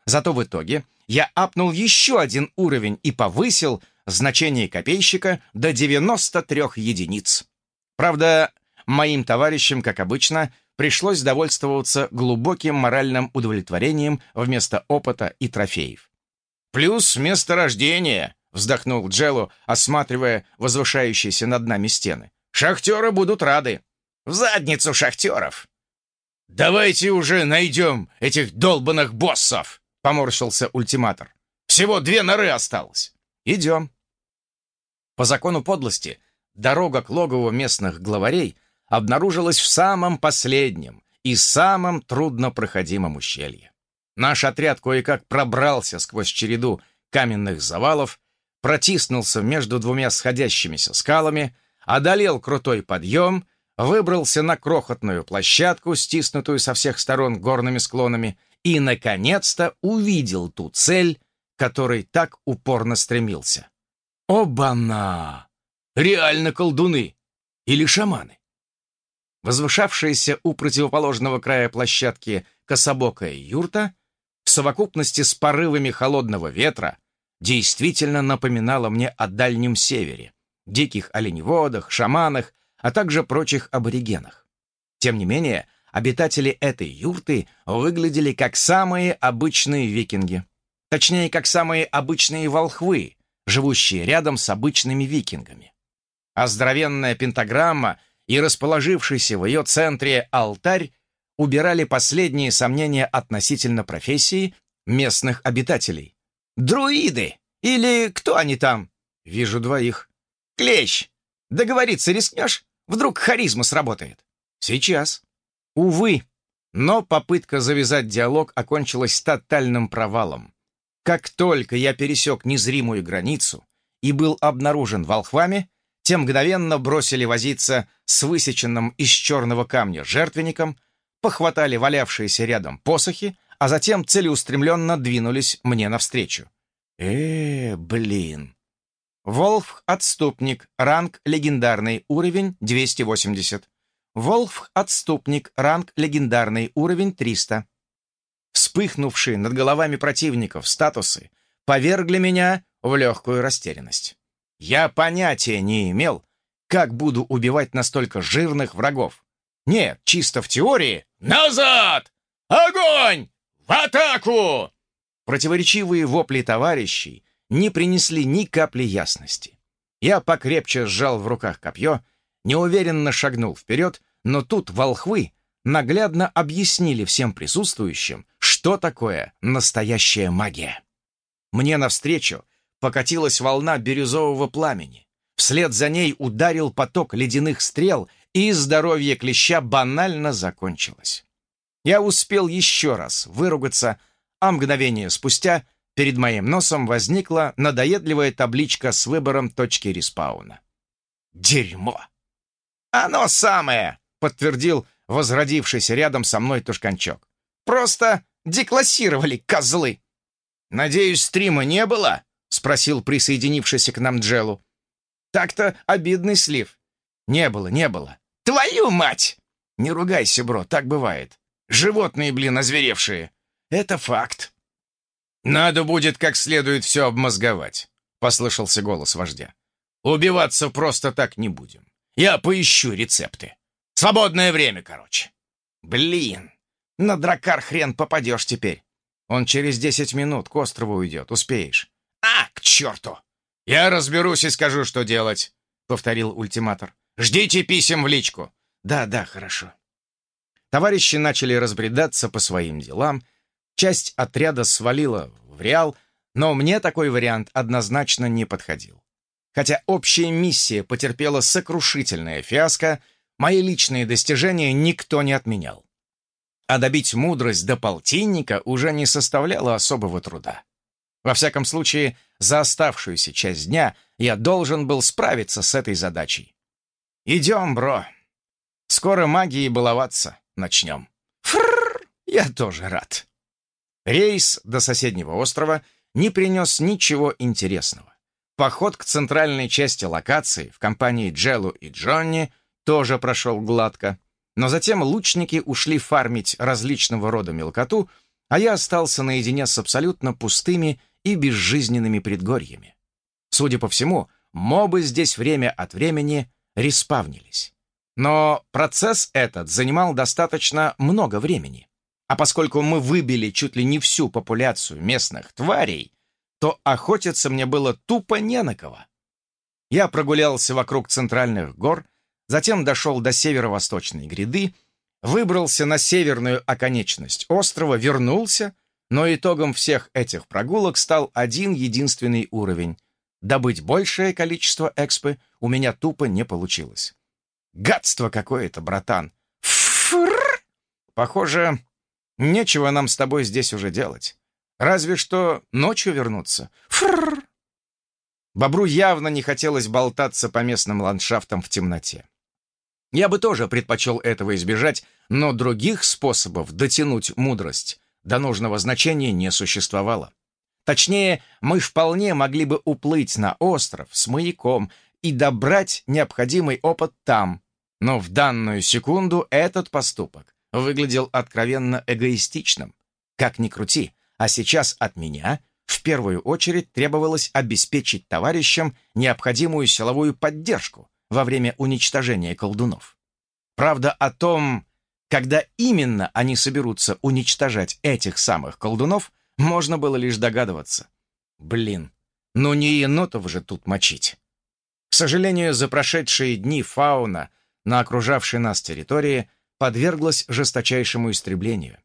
Зато в итоге я апнул еще один уровень и повысил значение копейщика до 93 единиц. Правда, моим товарищам, как обычно, пришлось довольствоваться глубоким моральным удовлетворением вместо опыта и трофеев. «Плюс место рождения», — вздохнул Джелло, осматривая возвышающиеся над нами стены. «Шахтеры будут рады». «В задницу шахтеров!» «Давайте уже найдем этих долбанных боссов!» — поморщился ультиматор. «Всего две норы осталось. Идем». По закону подлости, дорога к логову местных главарей обнаружилась в самом последнем и самом труднопроходимом ущелье. Наш отряд кое-как пробрался сквозь череду каменных завалов, протиснулся между двумя сходящимися скалами, одолел крутой подъем, выбрался на крохотную площадку, стиснутую со всех сторон горными склонами, и, наконец-то, увидел ту цель, которой так упорно стремился. Оба-на! Реально колдуны! Или шаманы! Возвышавшаяся у противоположного края площадки кособокая юрта в совокупности с порывами холодного ветра действительно напоминала мне о Дальнем Севере, диких оленеводах, шаманах, а также прочих аборигенах. Тем не менее, обитатели этой юрты выглядели как самые обычные викинги. Точнее, как самые обычные волхвы, живущие рядом с обычными викингами. А здоровенная пентаграмма — и расположившийся в ее центре алтарь убирали последние сомнения относительно профессии местных обитателей. «Друиды! Или кто они там?» «Вижу двоих». «Клещ! Договориться рискнешь? Вдруг харизма сработает?» «Сейчас». Увы, но попытка завязать диалог окончилась тотальным провалом. Как только я пересек незримую границу и был обнаружен волхвами, те мгновенно бросили возиться с высеченным из черного камня жертвенником, похватали валявшиеся рядом посохи, а затем целеустремленно двинулись мне навстречу. э блин. Волф-отступник, ранг легендарный, уровень 280. Волф-отступник, ранг легендарный, уровень 300. Вспыхнувшие над головами противников статусы повергли меня в легкую растерянность. Я понятия не имел, как буду убивать настолько жирных врагов. Нет, чисто в теории. «Назад! Огонь! В атаку!» Противоречивые вопли товарищей не принесли ни капли ясности. Я покрепче сжал в руках копье, неуверенно шагнул вперед, но тут волхвы наглядно объяснили всем присутствующим, что такое настоящая магия. Мне навстречу покатилась волна бирюзового пламени. Вслед за ней ударил поток ледяных стрел, и здоровье клеща банально закончилось. Я успел еще раз выругаться, а мгновение спустя перед моим носом возникла надоедливая табличка с выбором точки респауна. Дерьмо! «Оно самое!» — подтвердил возродившийся рядом со мной тушканчок. «Просто деклассировали, козлы!» «Надеюсь, стрима не было?» — спросил присоединившийся к нам Джелу. «Так-то обидный слив. Не было, не было. Твою мать! Не ругайся, бро, так бывает. Животные, блин, озверевшие. Это факт. Надо будет как следует все обмозговать, послышался голос вождя. Убиваться просто так не будем. Я поищу рецепты. Свободное время, короче. Блин, на дракар хрен попадешь теперь. Он через десять минут к острову уйдет, успеешь. А, к черту! Я разберусь и скажу, что делать, повторил ультиматор. Ждите писем в личку. Да, да, хорошо. Товарищи начали разбредаться по своим делам. Часть отряда свалила в Реал, но мне такой вариант однозначно не подходил. Хотя общая миссия потерпела сокрушительное фиаско, мои личные достижения никто не отменял. А добить мудрость до полтинника уже не составляло особого труда. Во всяком случае, за оставшуюся часть дня я должен был справиться с этой задачей. «Идем, бро. Скоро магией баловаться начнем». Фрррр, я тоже рад. Рейс до соседнего острова не принес ничего интересного. Поход к центральной части локации в компании Джеллу и Джонни тоже прошел гладко. Но затем лучники ушли фармить различного рода мелкоту, а я остался наедине с абсолютно пустыми и безжизненными предгорьями. Судя по всему, мобы здесь время от времени респавнились. Но процесс этот занимал достаточно много времени. А поскольку мы выбили чуть ли не всю популяцию местных тварей, то охотиться мне было тупо не на кого. Я прогулялся вокруг центральных гор, затем дошел до северо-восточной гряды, выбрался на северную оконечность острова, вернулся, но итогом всех этих прогулок стал один единственный уровень. Добыть большее количество экспы у меня тупо не получилось. Гадство какое-то, братан. Фрррр! Похоже, нечего нам с тобой здесь уже делать. Разве что ночью вернуться. Фрррр! Бобру явно не хотелось болтаться по местным ландшафтам в темноте. Я бы тоже предпочел этого избежать, но других способов дотянуть мудрость до нужного значения не существовало. Точнее, мы вполне могли бы уплыть на остров с маяком и добрать необходимый опыт там, но в данную секунду этот поступок выглядел откровенно эгоистичным. Как ни крути, а сейчас от меня в первую очередь требовалось обеспечить товарищам необходимую силовую поддержку, во время уничтожения колдунов. Правда, о том, когда именно они соберутся уничтожать этих самых колдунов, можно было лишь догадываться. Блин, ну не енотов же тут мочить. К сожалению, за прошедшие дни фауна на окружавшей нас территории подверглась жесточайшему истреблению.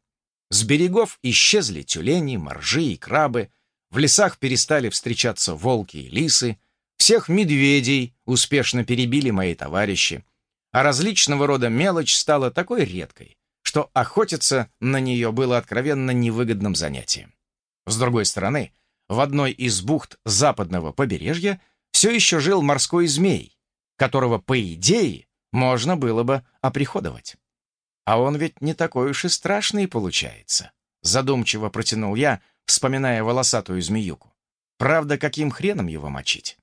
С берегов исчезли тюлени, моржи и крабы, в лесах перестали встречаться волки и лисы, всех медведей успешно перебили мои товарищи, а различного рода мелочь стала такой редкой, что охотиться на нее было откровенно невыгодным занятием. С другой стороны, в одной из бухт западного побережья все еще жил морской змей, которого, по идее, можно было бы оприходовать. А он ведь не такой уж и страшный получается. Задумчиво протянул я, вспоминая волосатую змеюку. Правда, каким хреном его мочить?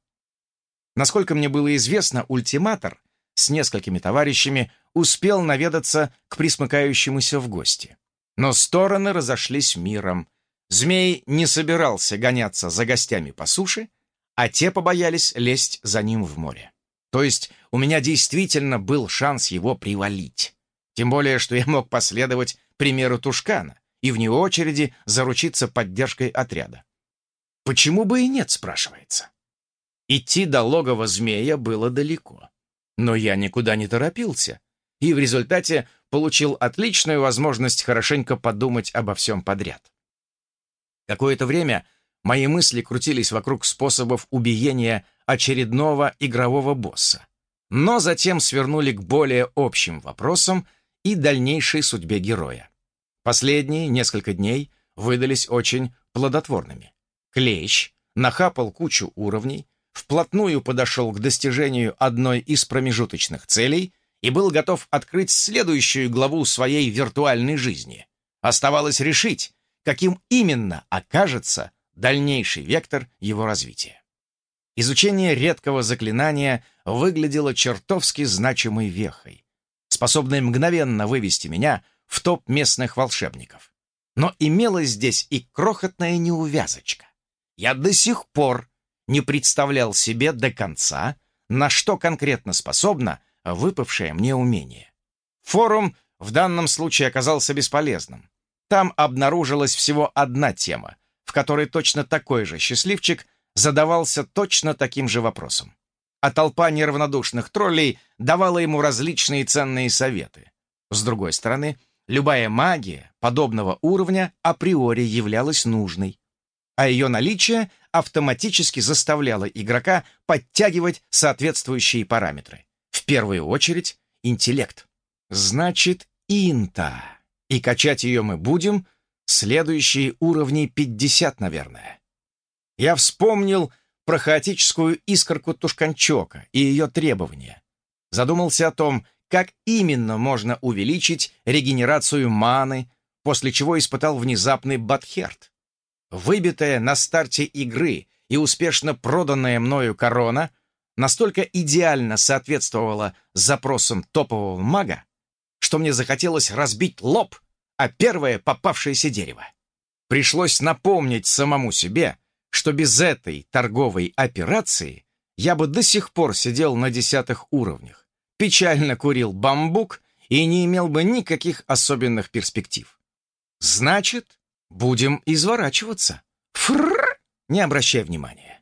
Насколько мне было известно, ультиматор с несколькими товарищами успел наведаться к присмыкающемуся в гости. Но стороны разошлись миром. Змей не собирался гоняться за гостями по суше, а те побоялись лезть за ним в море. То есть у меня действительно был шанс его привалить. Тем более, что я мог последовать примеру Тушкана и вне очереди заручиться поддержкой отряда. Почему бы и нет, спрашивается. Идти до логова змея было далеко. Но я никуда не торопился, и в результате получил отличную возможность хорошенько подумать обо всем подряд. Какое-то время мои мысли крутились вокруг способов убиения очередного игрового босса, но затем свернули к более общим вопросам и дальнейшей судьбе героя. Последние несколько дней выдались очень плодотворными. Клещ нахапал кучу уровней, вплотную подошел к достижению одной из промежуточных целей и был готов открыть следующую главу своей виртуальной жизни. Оставалось решить, каким именно окажется дальнейший вектор его развития. изучение редкого заклинания выглядело чертовски значимой вехой, способной мгновенно вывести меня в топ местных волшебников. Но имелась здесь и крохотная неувязочка. Я до сих пор не представлял себе до конца, на что конкретно способно выпавшее мне умение. Форум в данном случае оказался бесполезным. Там обнаружилась всего одна тема, в которой точно такой же счастливчик задавался точно таким же вопросом. А толпа неравнодушных троллей давала ему различные ценные советы. С другой стороны, любая магия подобного уровня априори являлась нужной, а ее наличие автоматически заставляло игрока подтягивать соответствующие параметры. В первую очередь, интеллект. Значит, инта. И качать ее мы будем следующие уровни 50, наверное. Я вспомнил про хаотическую искорку Тушканчока и ее требования. Задумался о том, как именно можно увеличить регенерацию маны, после чего испытал внезапный батхерт. Выбитая на старте игры и успешно проданная мною корона настолько идеально соответствовала запросам топового мага, что мне захотелось разбить лоб о первое попавшееся дерево. Пришлось напомнить самому себе, что без этой торговой операции я бы до сих пор сидел на десятых уровнях, печально курил бамбук и не имел бы никаких особенных перспектив. Значит, будем изворачиваться. Фрррр! Не обращай внимания.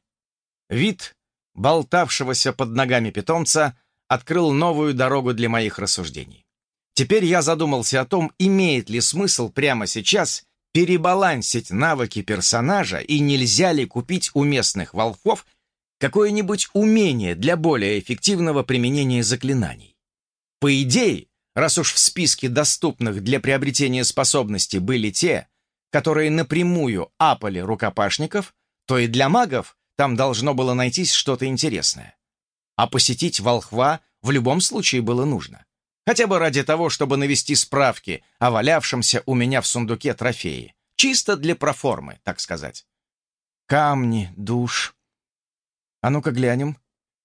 Вид болтавшегося под ногами питомца открыл новую дорогу для моих рассуждений. Теперь я задумался о том, имеет ли смысл прямо сейчас перебалансить навыки персонажа и нельзя ли купить у местных волхвов какое-нибудь умение для более эффективного применения заклинаний. По идее, раз уж в списке доступных для приобретения способностей были те, которые напрямую апали рукопашников, то и для магов там должно было найтись что-то интересное. А посетить волхва в любом случае было нужно. Хотя бы ради того, чтобы навести справки о валявшемся у меня в сундуке трофеи. Чисто для проформы, так сказать. Камни, душ. А ну-ка глянем.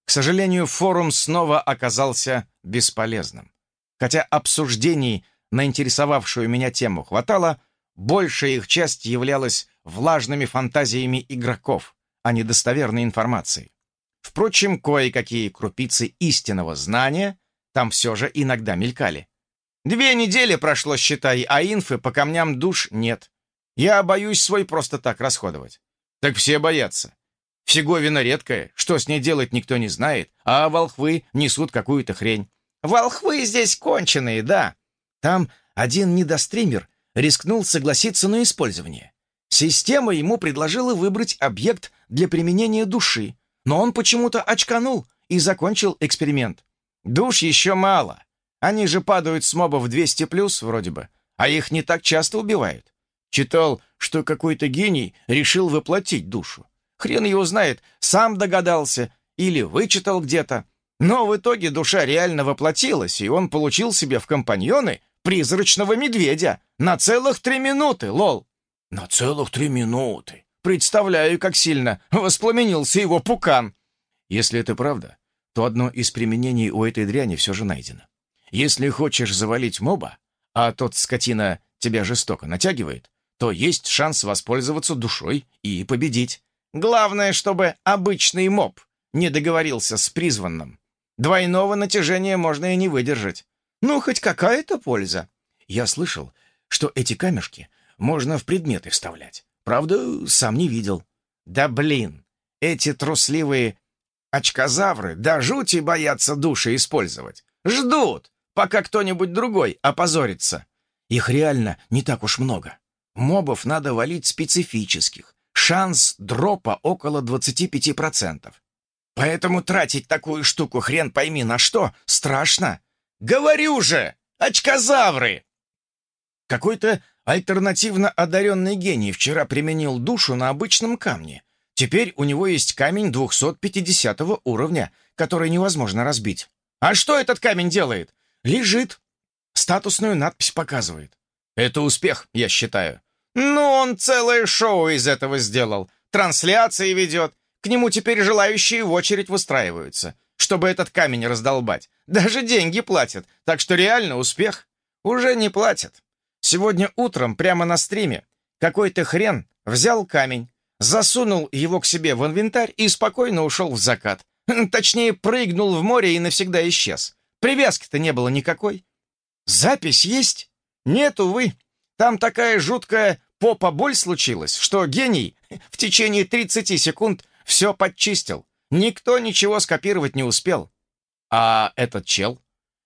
К сожалению, форум снова оказался бесполезным. Хотя обсуждений на интересовавшую меня тему хватало, большая их часть являлась влажными фантазиями игроков, а не достоверной информацией. Впрочем, кое-какие крупицы истинного знания там все же иногда мелькали. Две недели прошло, считай, а инфы по камням душ нет. Я боюсь свой просто так расходовать. Так все боятся. Всеговина редкая, что с ней делать никто не знает, а волхвы несут какую-то хрень. Волхвы здесь конченые, да. Там один недостример рискнул согласиться на использование. Система ему предложила выбрать объект для применения души, но он почему-то очканул и закончил эксперимент. Душ еще мало. Они же падают с мобов 200 плюс вроде бы, а их не так часто убивают. Читал, что какой-то гений решил воплотить душу. Хрен его знает, сам догадался или вычитал где-то. Но в итоге душа реально воплотилась, и он получил себе в компаньоны призрачного медведя на целых три минуты, лол. На целых три минуты. Представляю, как сильно воспламенился его пукан. Если это правда, то одно из применений у этой дряни все же найдено. Если хочешь завалить моба, а тот скотина тебя жестоко натягивает, то есть шанс воспользоваться душой и победить. Главное, чтобы обычный моб не договорился с призванным. Двойного натяжения можно и не выдержать. Ну, хоть какая-то польза. Я слышал, что эти камешки можно в предметы вставлять. Правда, сам не видел. Да блин, эти трусливые Очкозавры до жути боятся души использовать. Ждут, пока кто-нибудь другой опозорится. Их реально не так уж много. Мобов надо валить специфических. Шанс дропа около 25%. Поэтому тратить такую штуку хрен пойми на что страшно. Говорю же, очкозавры! Какой-то альтернативно одаренный гений вчера применил душу на обычном камне Теперь у него есть камень 250 уровня, который невозможно разбить. А что этот камень делает? Лежит. Статусную надпись показывает. Это успех, я считаю. Ну, он целое шоу из этого сделал. Трансляции ведет, К нему теперь желающие в очередь выстраиваются, чтобы этот камень раздолбать. Даже деньги платят, так что реально успех. Уже не платят. Сегодня утром прямо на стриме какой-то хрен взял камень, засунул его к себе в инвентарь и спокойно ушел в закат. Точнее, прыгнул в море и навсегда исчез. Привязки-то не было никакой. Запись есть? Нет, увы. Там такая жуткая попа-боль случилась, что гений в течение 30 секунд все подчистил. Никто ничего скопировать не успел. А этот чел?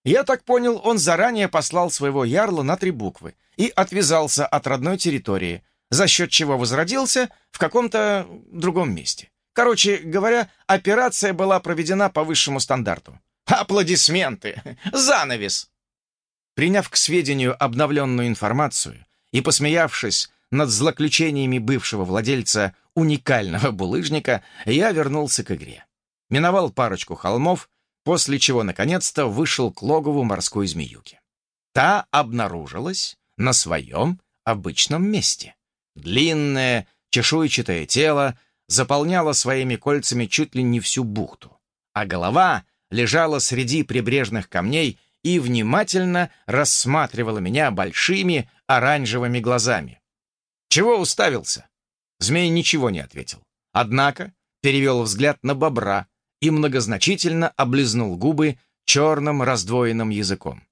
Я так понял, он заранее послал своего ярла на три буквы и отвязался от родной территории, за счет чего возродился в каком-то другом месте. Короче говоря, операция была проведена по высшему стандарту. Аплодисменты! Занавес! Приняв к сведению обновленную информацию и посмеявшись над злоключениями бывшего владельца уникального булыжника, я вернулся к игре. Миновал парочку холмов, после чего, наконец-то, вышел к логову морской змеюки. Та обнаружилась на своем обычном месте. Длинное, чешуйчатое тело заполняло своими кольцами чуть ли не всю бухту, а голова лежала среди прибрежных камней и внимательно рассматривала меня большими оранжевыми глазами. «Чего уставился?» Змей ничего не ответил. Однако перевел взгляд на бобра и многозначительно облизнул губы черным раздвоенным языком.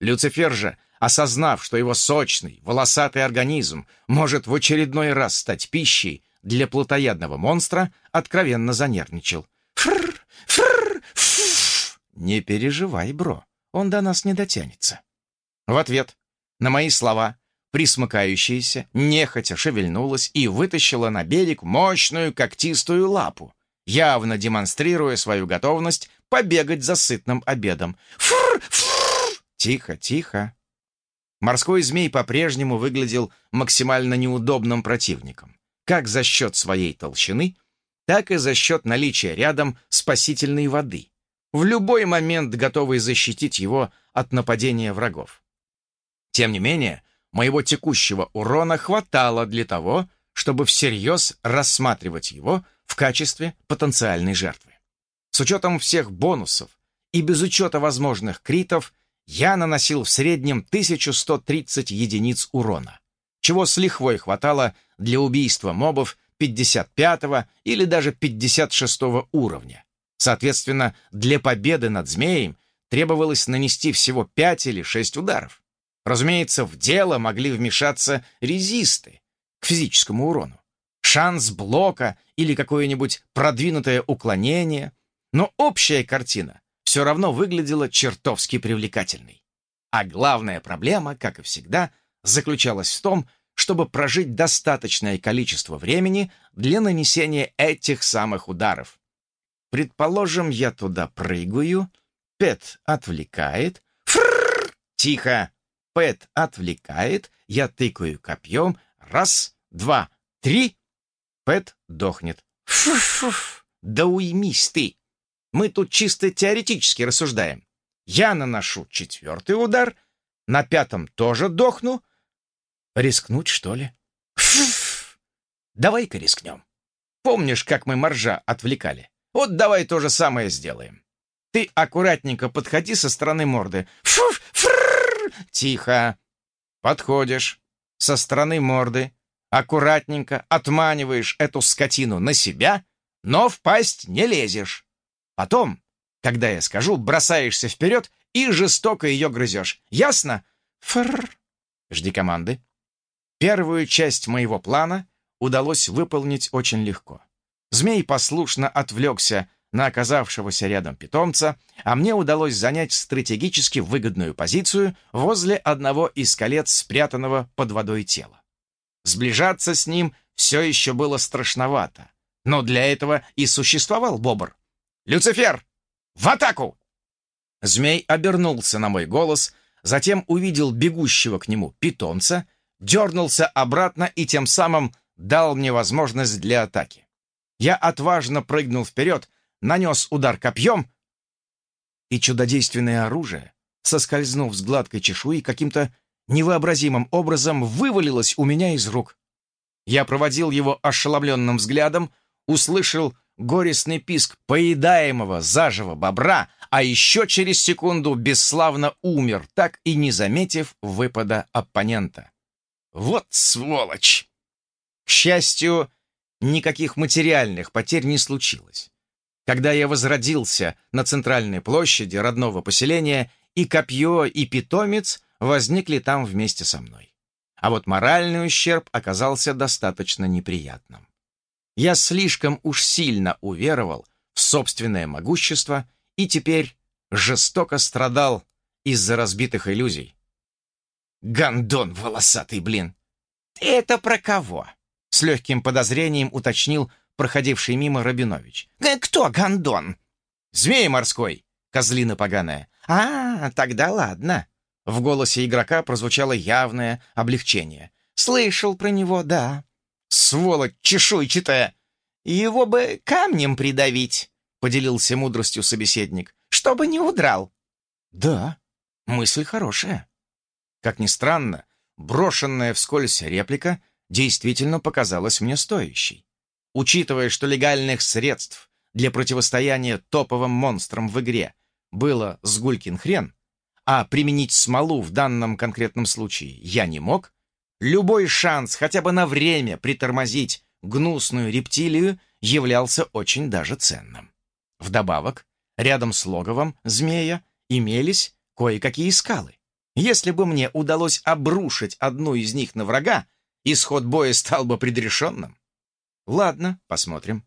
Люцифер же осознав, что его сочный, волосатый организм может в очередной раз стать пищей для плотоядного монстра, откровенно занервничал. «Фррр! Фррр! Фф!» «Не переживай, бро, он до нас не дотянется». В ответ на мои слова присмыкающаяся, нехотя шевельнулась и вытащила на берег мощную когтистую лапу, явно демонстрируя свою готовность побегать за сытным обедом. «Фррр! Фррр!» «Тихо, тихо!» Морской змей по-прежнему выглядел максимально неудобным противником, как за счет своей толщины, так и за счет наличия рядом спасительной воды, в любой момент готовый защитить его от нападения врагов. Тем не менее, моего текущего урона хватало для того, чтобы всерьез рассматривать его в качестве потенциальной жертвы. С учетом всех бонусов и без учета возможных критов – я наносил в среднем 1130 единиц урона, чего с лихвой хватало для убийства мобов 55 или даже 56 уровня. Соответственно, для победы над змеем требовалось нанести всего 5 или 6 ударов. Разумеется, в дело могли вмешаться резисты к физическому урону. Шанс блока или какое-нибудь продвинутое уклонение. Но общая картина все равно выглядела чертовски привлекательной. А главная проблема, как и всегда, заключалась в том, чтобы прожить достаточное количество времени для нанесения этих самых ударов. Предположим, я туда прыгаю, Пэт отвлекает. Фрррр! Тихо! Пэт отвлекает, я тыкаю копьем. Раз, два, три. Пэт дохнет. Фу-фу! Да уймись ты! Мы тут чисто теоретически рассуждаем. Я наношу четвертый удар, на пятом тоже дохну. Рискнуть, что ли? Давай-ка рискнем. Помнишь, как мы моржа отвлекали? Вот давай то же самое сделаем. Ты аккуратненько подходи со стороны морды. Фуф, фрррр, тихо. Подходишь со стороны морды, аккуратненько отманиваешь эту скотину на себя, но в пасть не лезешь. Потом, когда я скажу, бросаешься вперед и жестоко ее грызешь. Ясно? Фрррр. Жди команды. Первую часть моего плана удалось выполнить очень легко. Змей послушно отвлекся на оказавшегося рядом питомца, а мне удалось занять стратегически выгодную позицию возле одного из колец спрятанного под водой тела. Сближаться с ним все еще было страшновато, но для этого и существовал бобр. «Люцифер! В атаку!» Змей обернулся на мой голос, затем увидел бегущего к нему питомца, дернулся обратно и тем самым дал мне возможность для атаки. Я отважно прыгнул вперед, нанес удар копьем, и чудодейственное оружие, соскользнув с гладкой чешуи, каким-то невообразимым образом вывалилось у меня из рук. Я проводил его ошеломленным взглядом, услышал горестный писк поедаемого заживо бобра, а еще через секунду бесславно умер, так и не заметив выпада оппонента. Вот сволочь! К счастью, никаких материальных потерь не случилось. Когда я возродился на центральной площади родного поселения, и копье, и питомец возникли там вместе со мной. А вот моральный ущерб оказался достаточно неприятным. Я слишком уж сильно уверовал в собственное могущество и теперь жестоко страдал из-за разбитых иллюзий. «Гондон волосатый, блин!» «Ты это про кого?» С легким подозрением уточнил проходивший мимо Рабинович. «Э, «Кто гондон?» «Змей морской, козлина поганая». «А, тогда ладно». В голосе игрока прозвучало явное облегчение. «Слышал про него, да». «Сволочь чешуйчатая!» «Его бы камнем придавить», — поделился мудростью собеседник, «чтобы не удрал». «Да, мысль хорошая». Как ни странно, брошенная вскользь реплика действительно показалась мне стоящей. Учитывая, что легальных средств для противостояния топовым монстрам в игре было сгулькин хрен, а применить смолу в данном конкретном случае я не мог, любой шанс хотя бы на время притормозить гнусную рептилию являлся очень даже ценным. Вдобавок, рядом с логовом змея имелись кое-какие скалы. Если бы мне удалось обрушить одну из них на врага, исход боя стал бы предрешенным. Ладно, посмотрим.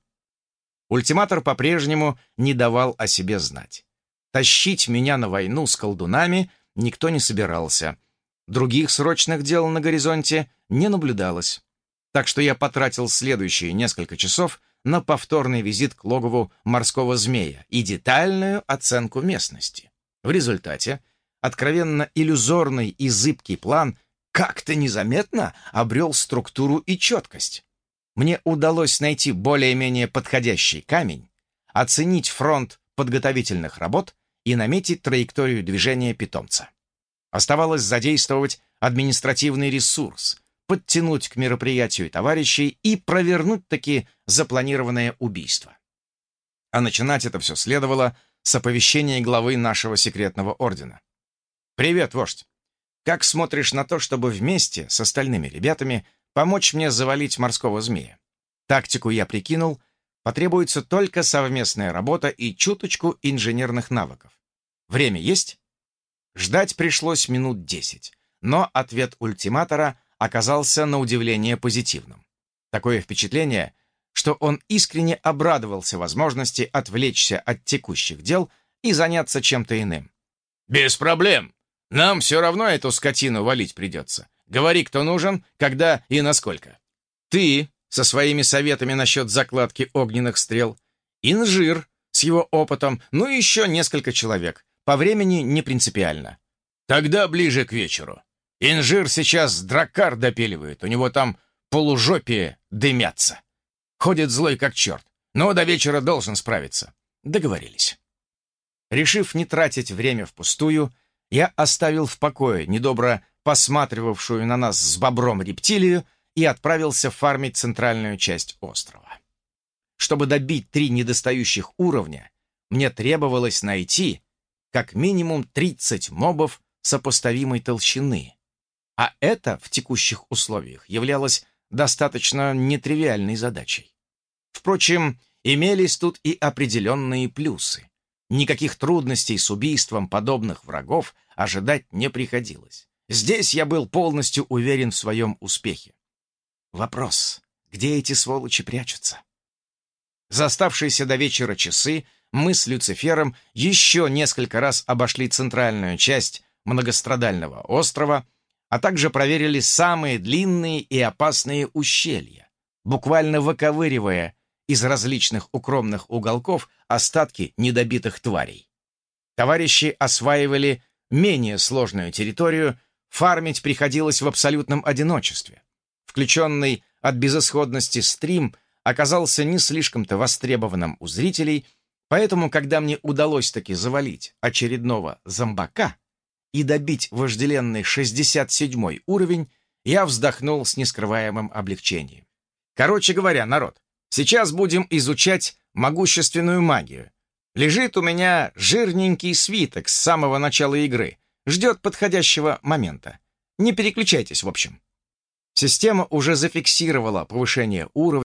Ультиматор по-прежнему не давал о себе знать. Тащить меня на войну с колдунами никто не собирался. Других срочных дел на горизонте не наблюдалось. Так что я потратил следующие несколько часов на повторный визит к логову морского змея и детальную оценку местности. В результате откровенно иллюзорный и зыбкий план как-то незаметно обрел структуру и четкость. Мне удалось найти более-менее подходящий камень, оценить фронт подготовительных работ и наметить траекторию движения питомца. Оставалось задействовать административный ресурс, подтянуть к мероприятию товарищей и провернуть таки запланированное убийство. А начинать это все следовало с оповещения главы нашего секретного ордена. «Привет, вождь! Как смотришь на то, чтобы вместе с остальными ребятами помочь мне завалить морского змея? Тактику я прикинул, потребуется только совместная работа и чуточку инженерных навыков. Время есть?» Ждать пришлось минут десять, но ответ ультиматора оказался на удивление позитивным. Такое впечатление, что он искренне обрадовался возможности отвлечься от текущих дел и заняться чем-то иным. «Без проблем!» Нам все равно эту скотину валить придется. Говори, кто нужен, когда и насколько. Ты со своими советами насчет закладки огненных стрел, инжир с его опытом, ну и еще несколько человек. По времени не принципиально. Тогда ближе к вечеру. Инжир сейчас дракар допиливает, у него там полужопие дымятся. Ходит злой как черт, но до вечера должен справиться. Договорились. Решив не тратить время впустую, я оставил в покое недобро посматривавшую на нас с бобром рептилию и отправился фармить центральную часть острова. Чтобы добить три недостающих уровня, мне требовалось найти как минимум 30 мобов сопоставимой толщины, а это в текущих условиях являлось достаточно нетривиальной задачей. Впрочем, имелись тут и определенные плюсы. Никаких трудностей с убийством подобных врагов ожидать не приходилось. Здесь я был полностью уверен в своем успехе. Вопрос, где эти сволочи прячутся? За оставшиеся до вечера часы мы с Люцифером еще несколько раз обошли центральную часть многострадального острова, а также проверили самые длинные и опасные ущелья, буквально выковыривая из различных укромных уголков остатки недобитых тварей. Товарищи осваивали менее сложную территорию, фармить приходилось в абсолютном одиночестве. Включенный от безысходности стрим оказался не слишком-то востребованным у зрителей, поэтому, когда мне удалось таки завалить очередного зомбака и добить вожделенный 67 уровень, я вздохнул с нескрываемым облегчением. Короче говоря, народ, Сейчас будем изучать могущественную магию. Лежит у меня жирненький свиток с самого начала игры. Ждет подходящего момента. Не переключайтесь, в общем. Система уже зафиксировала повышение уровня,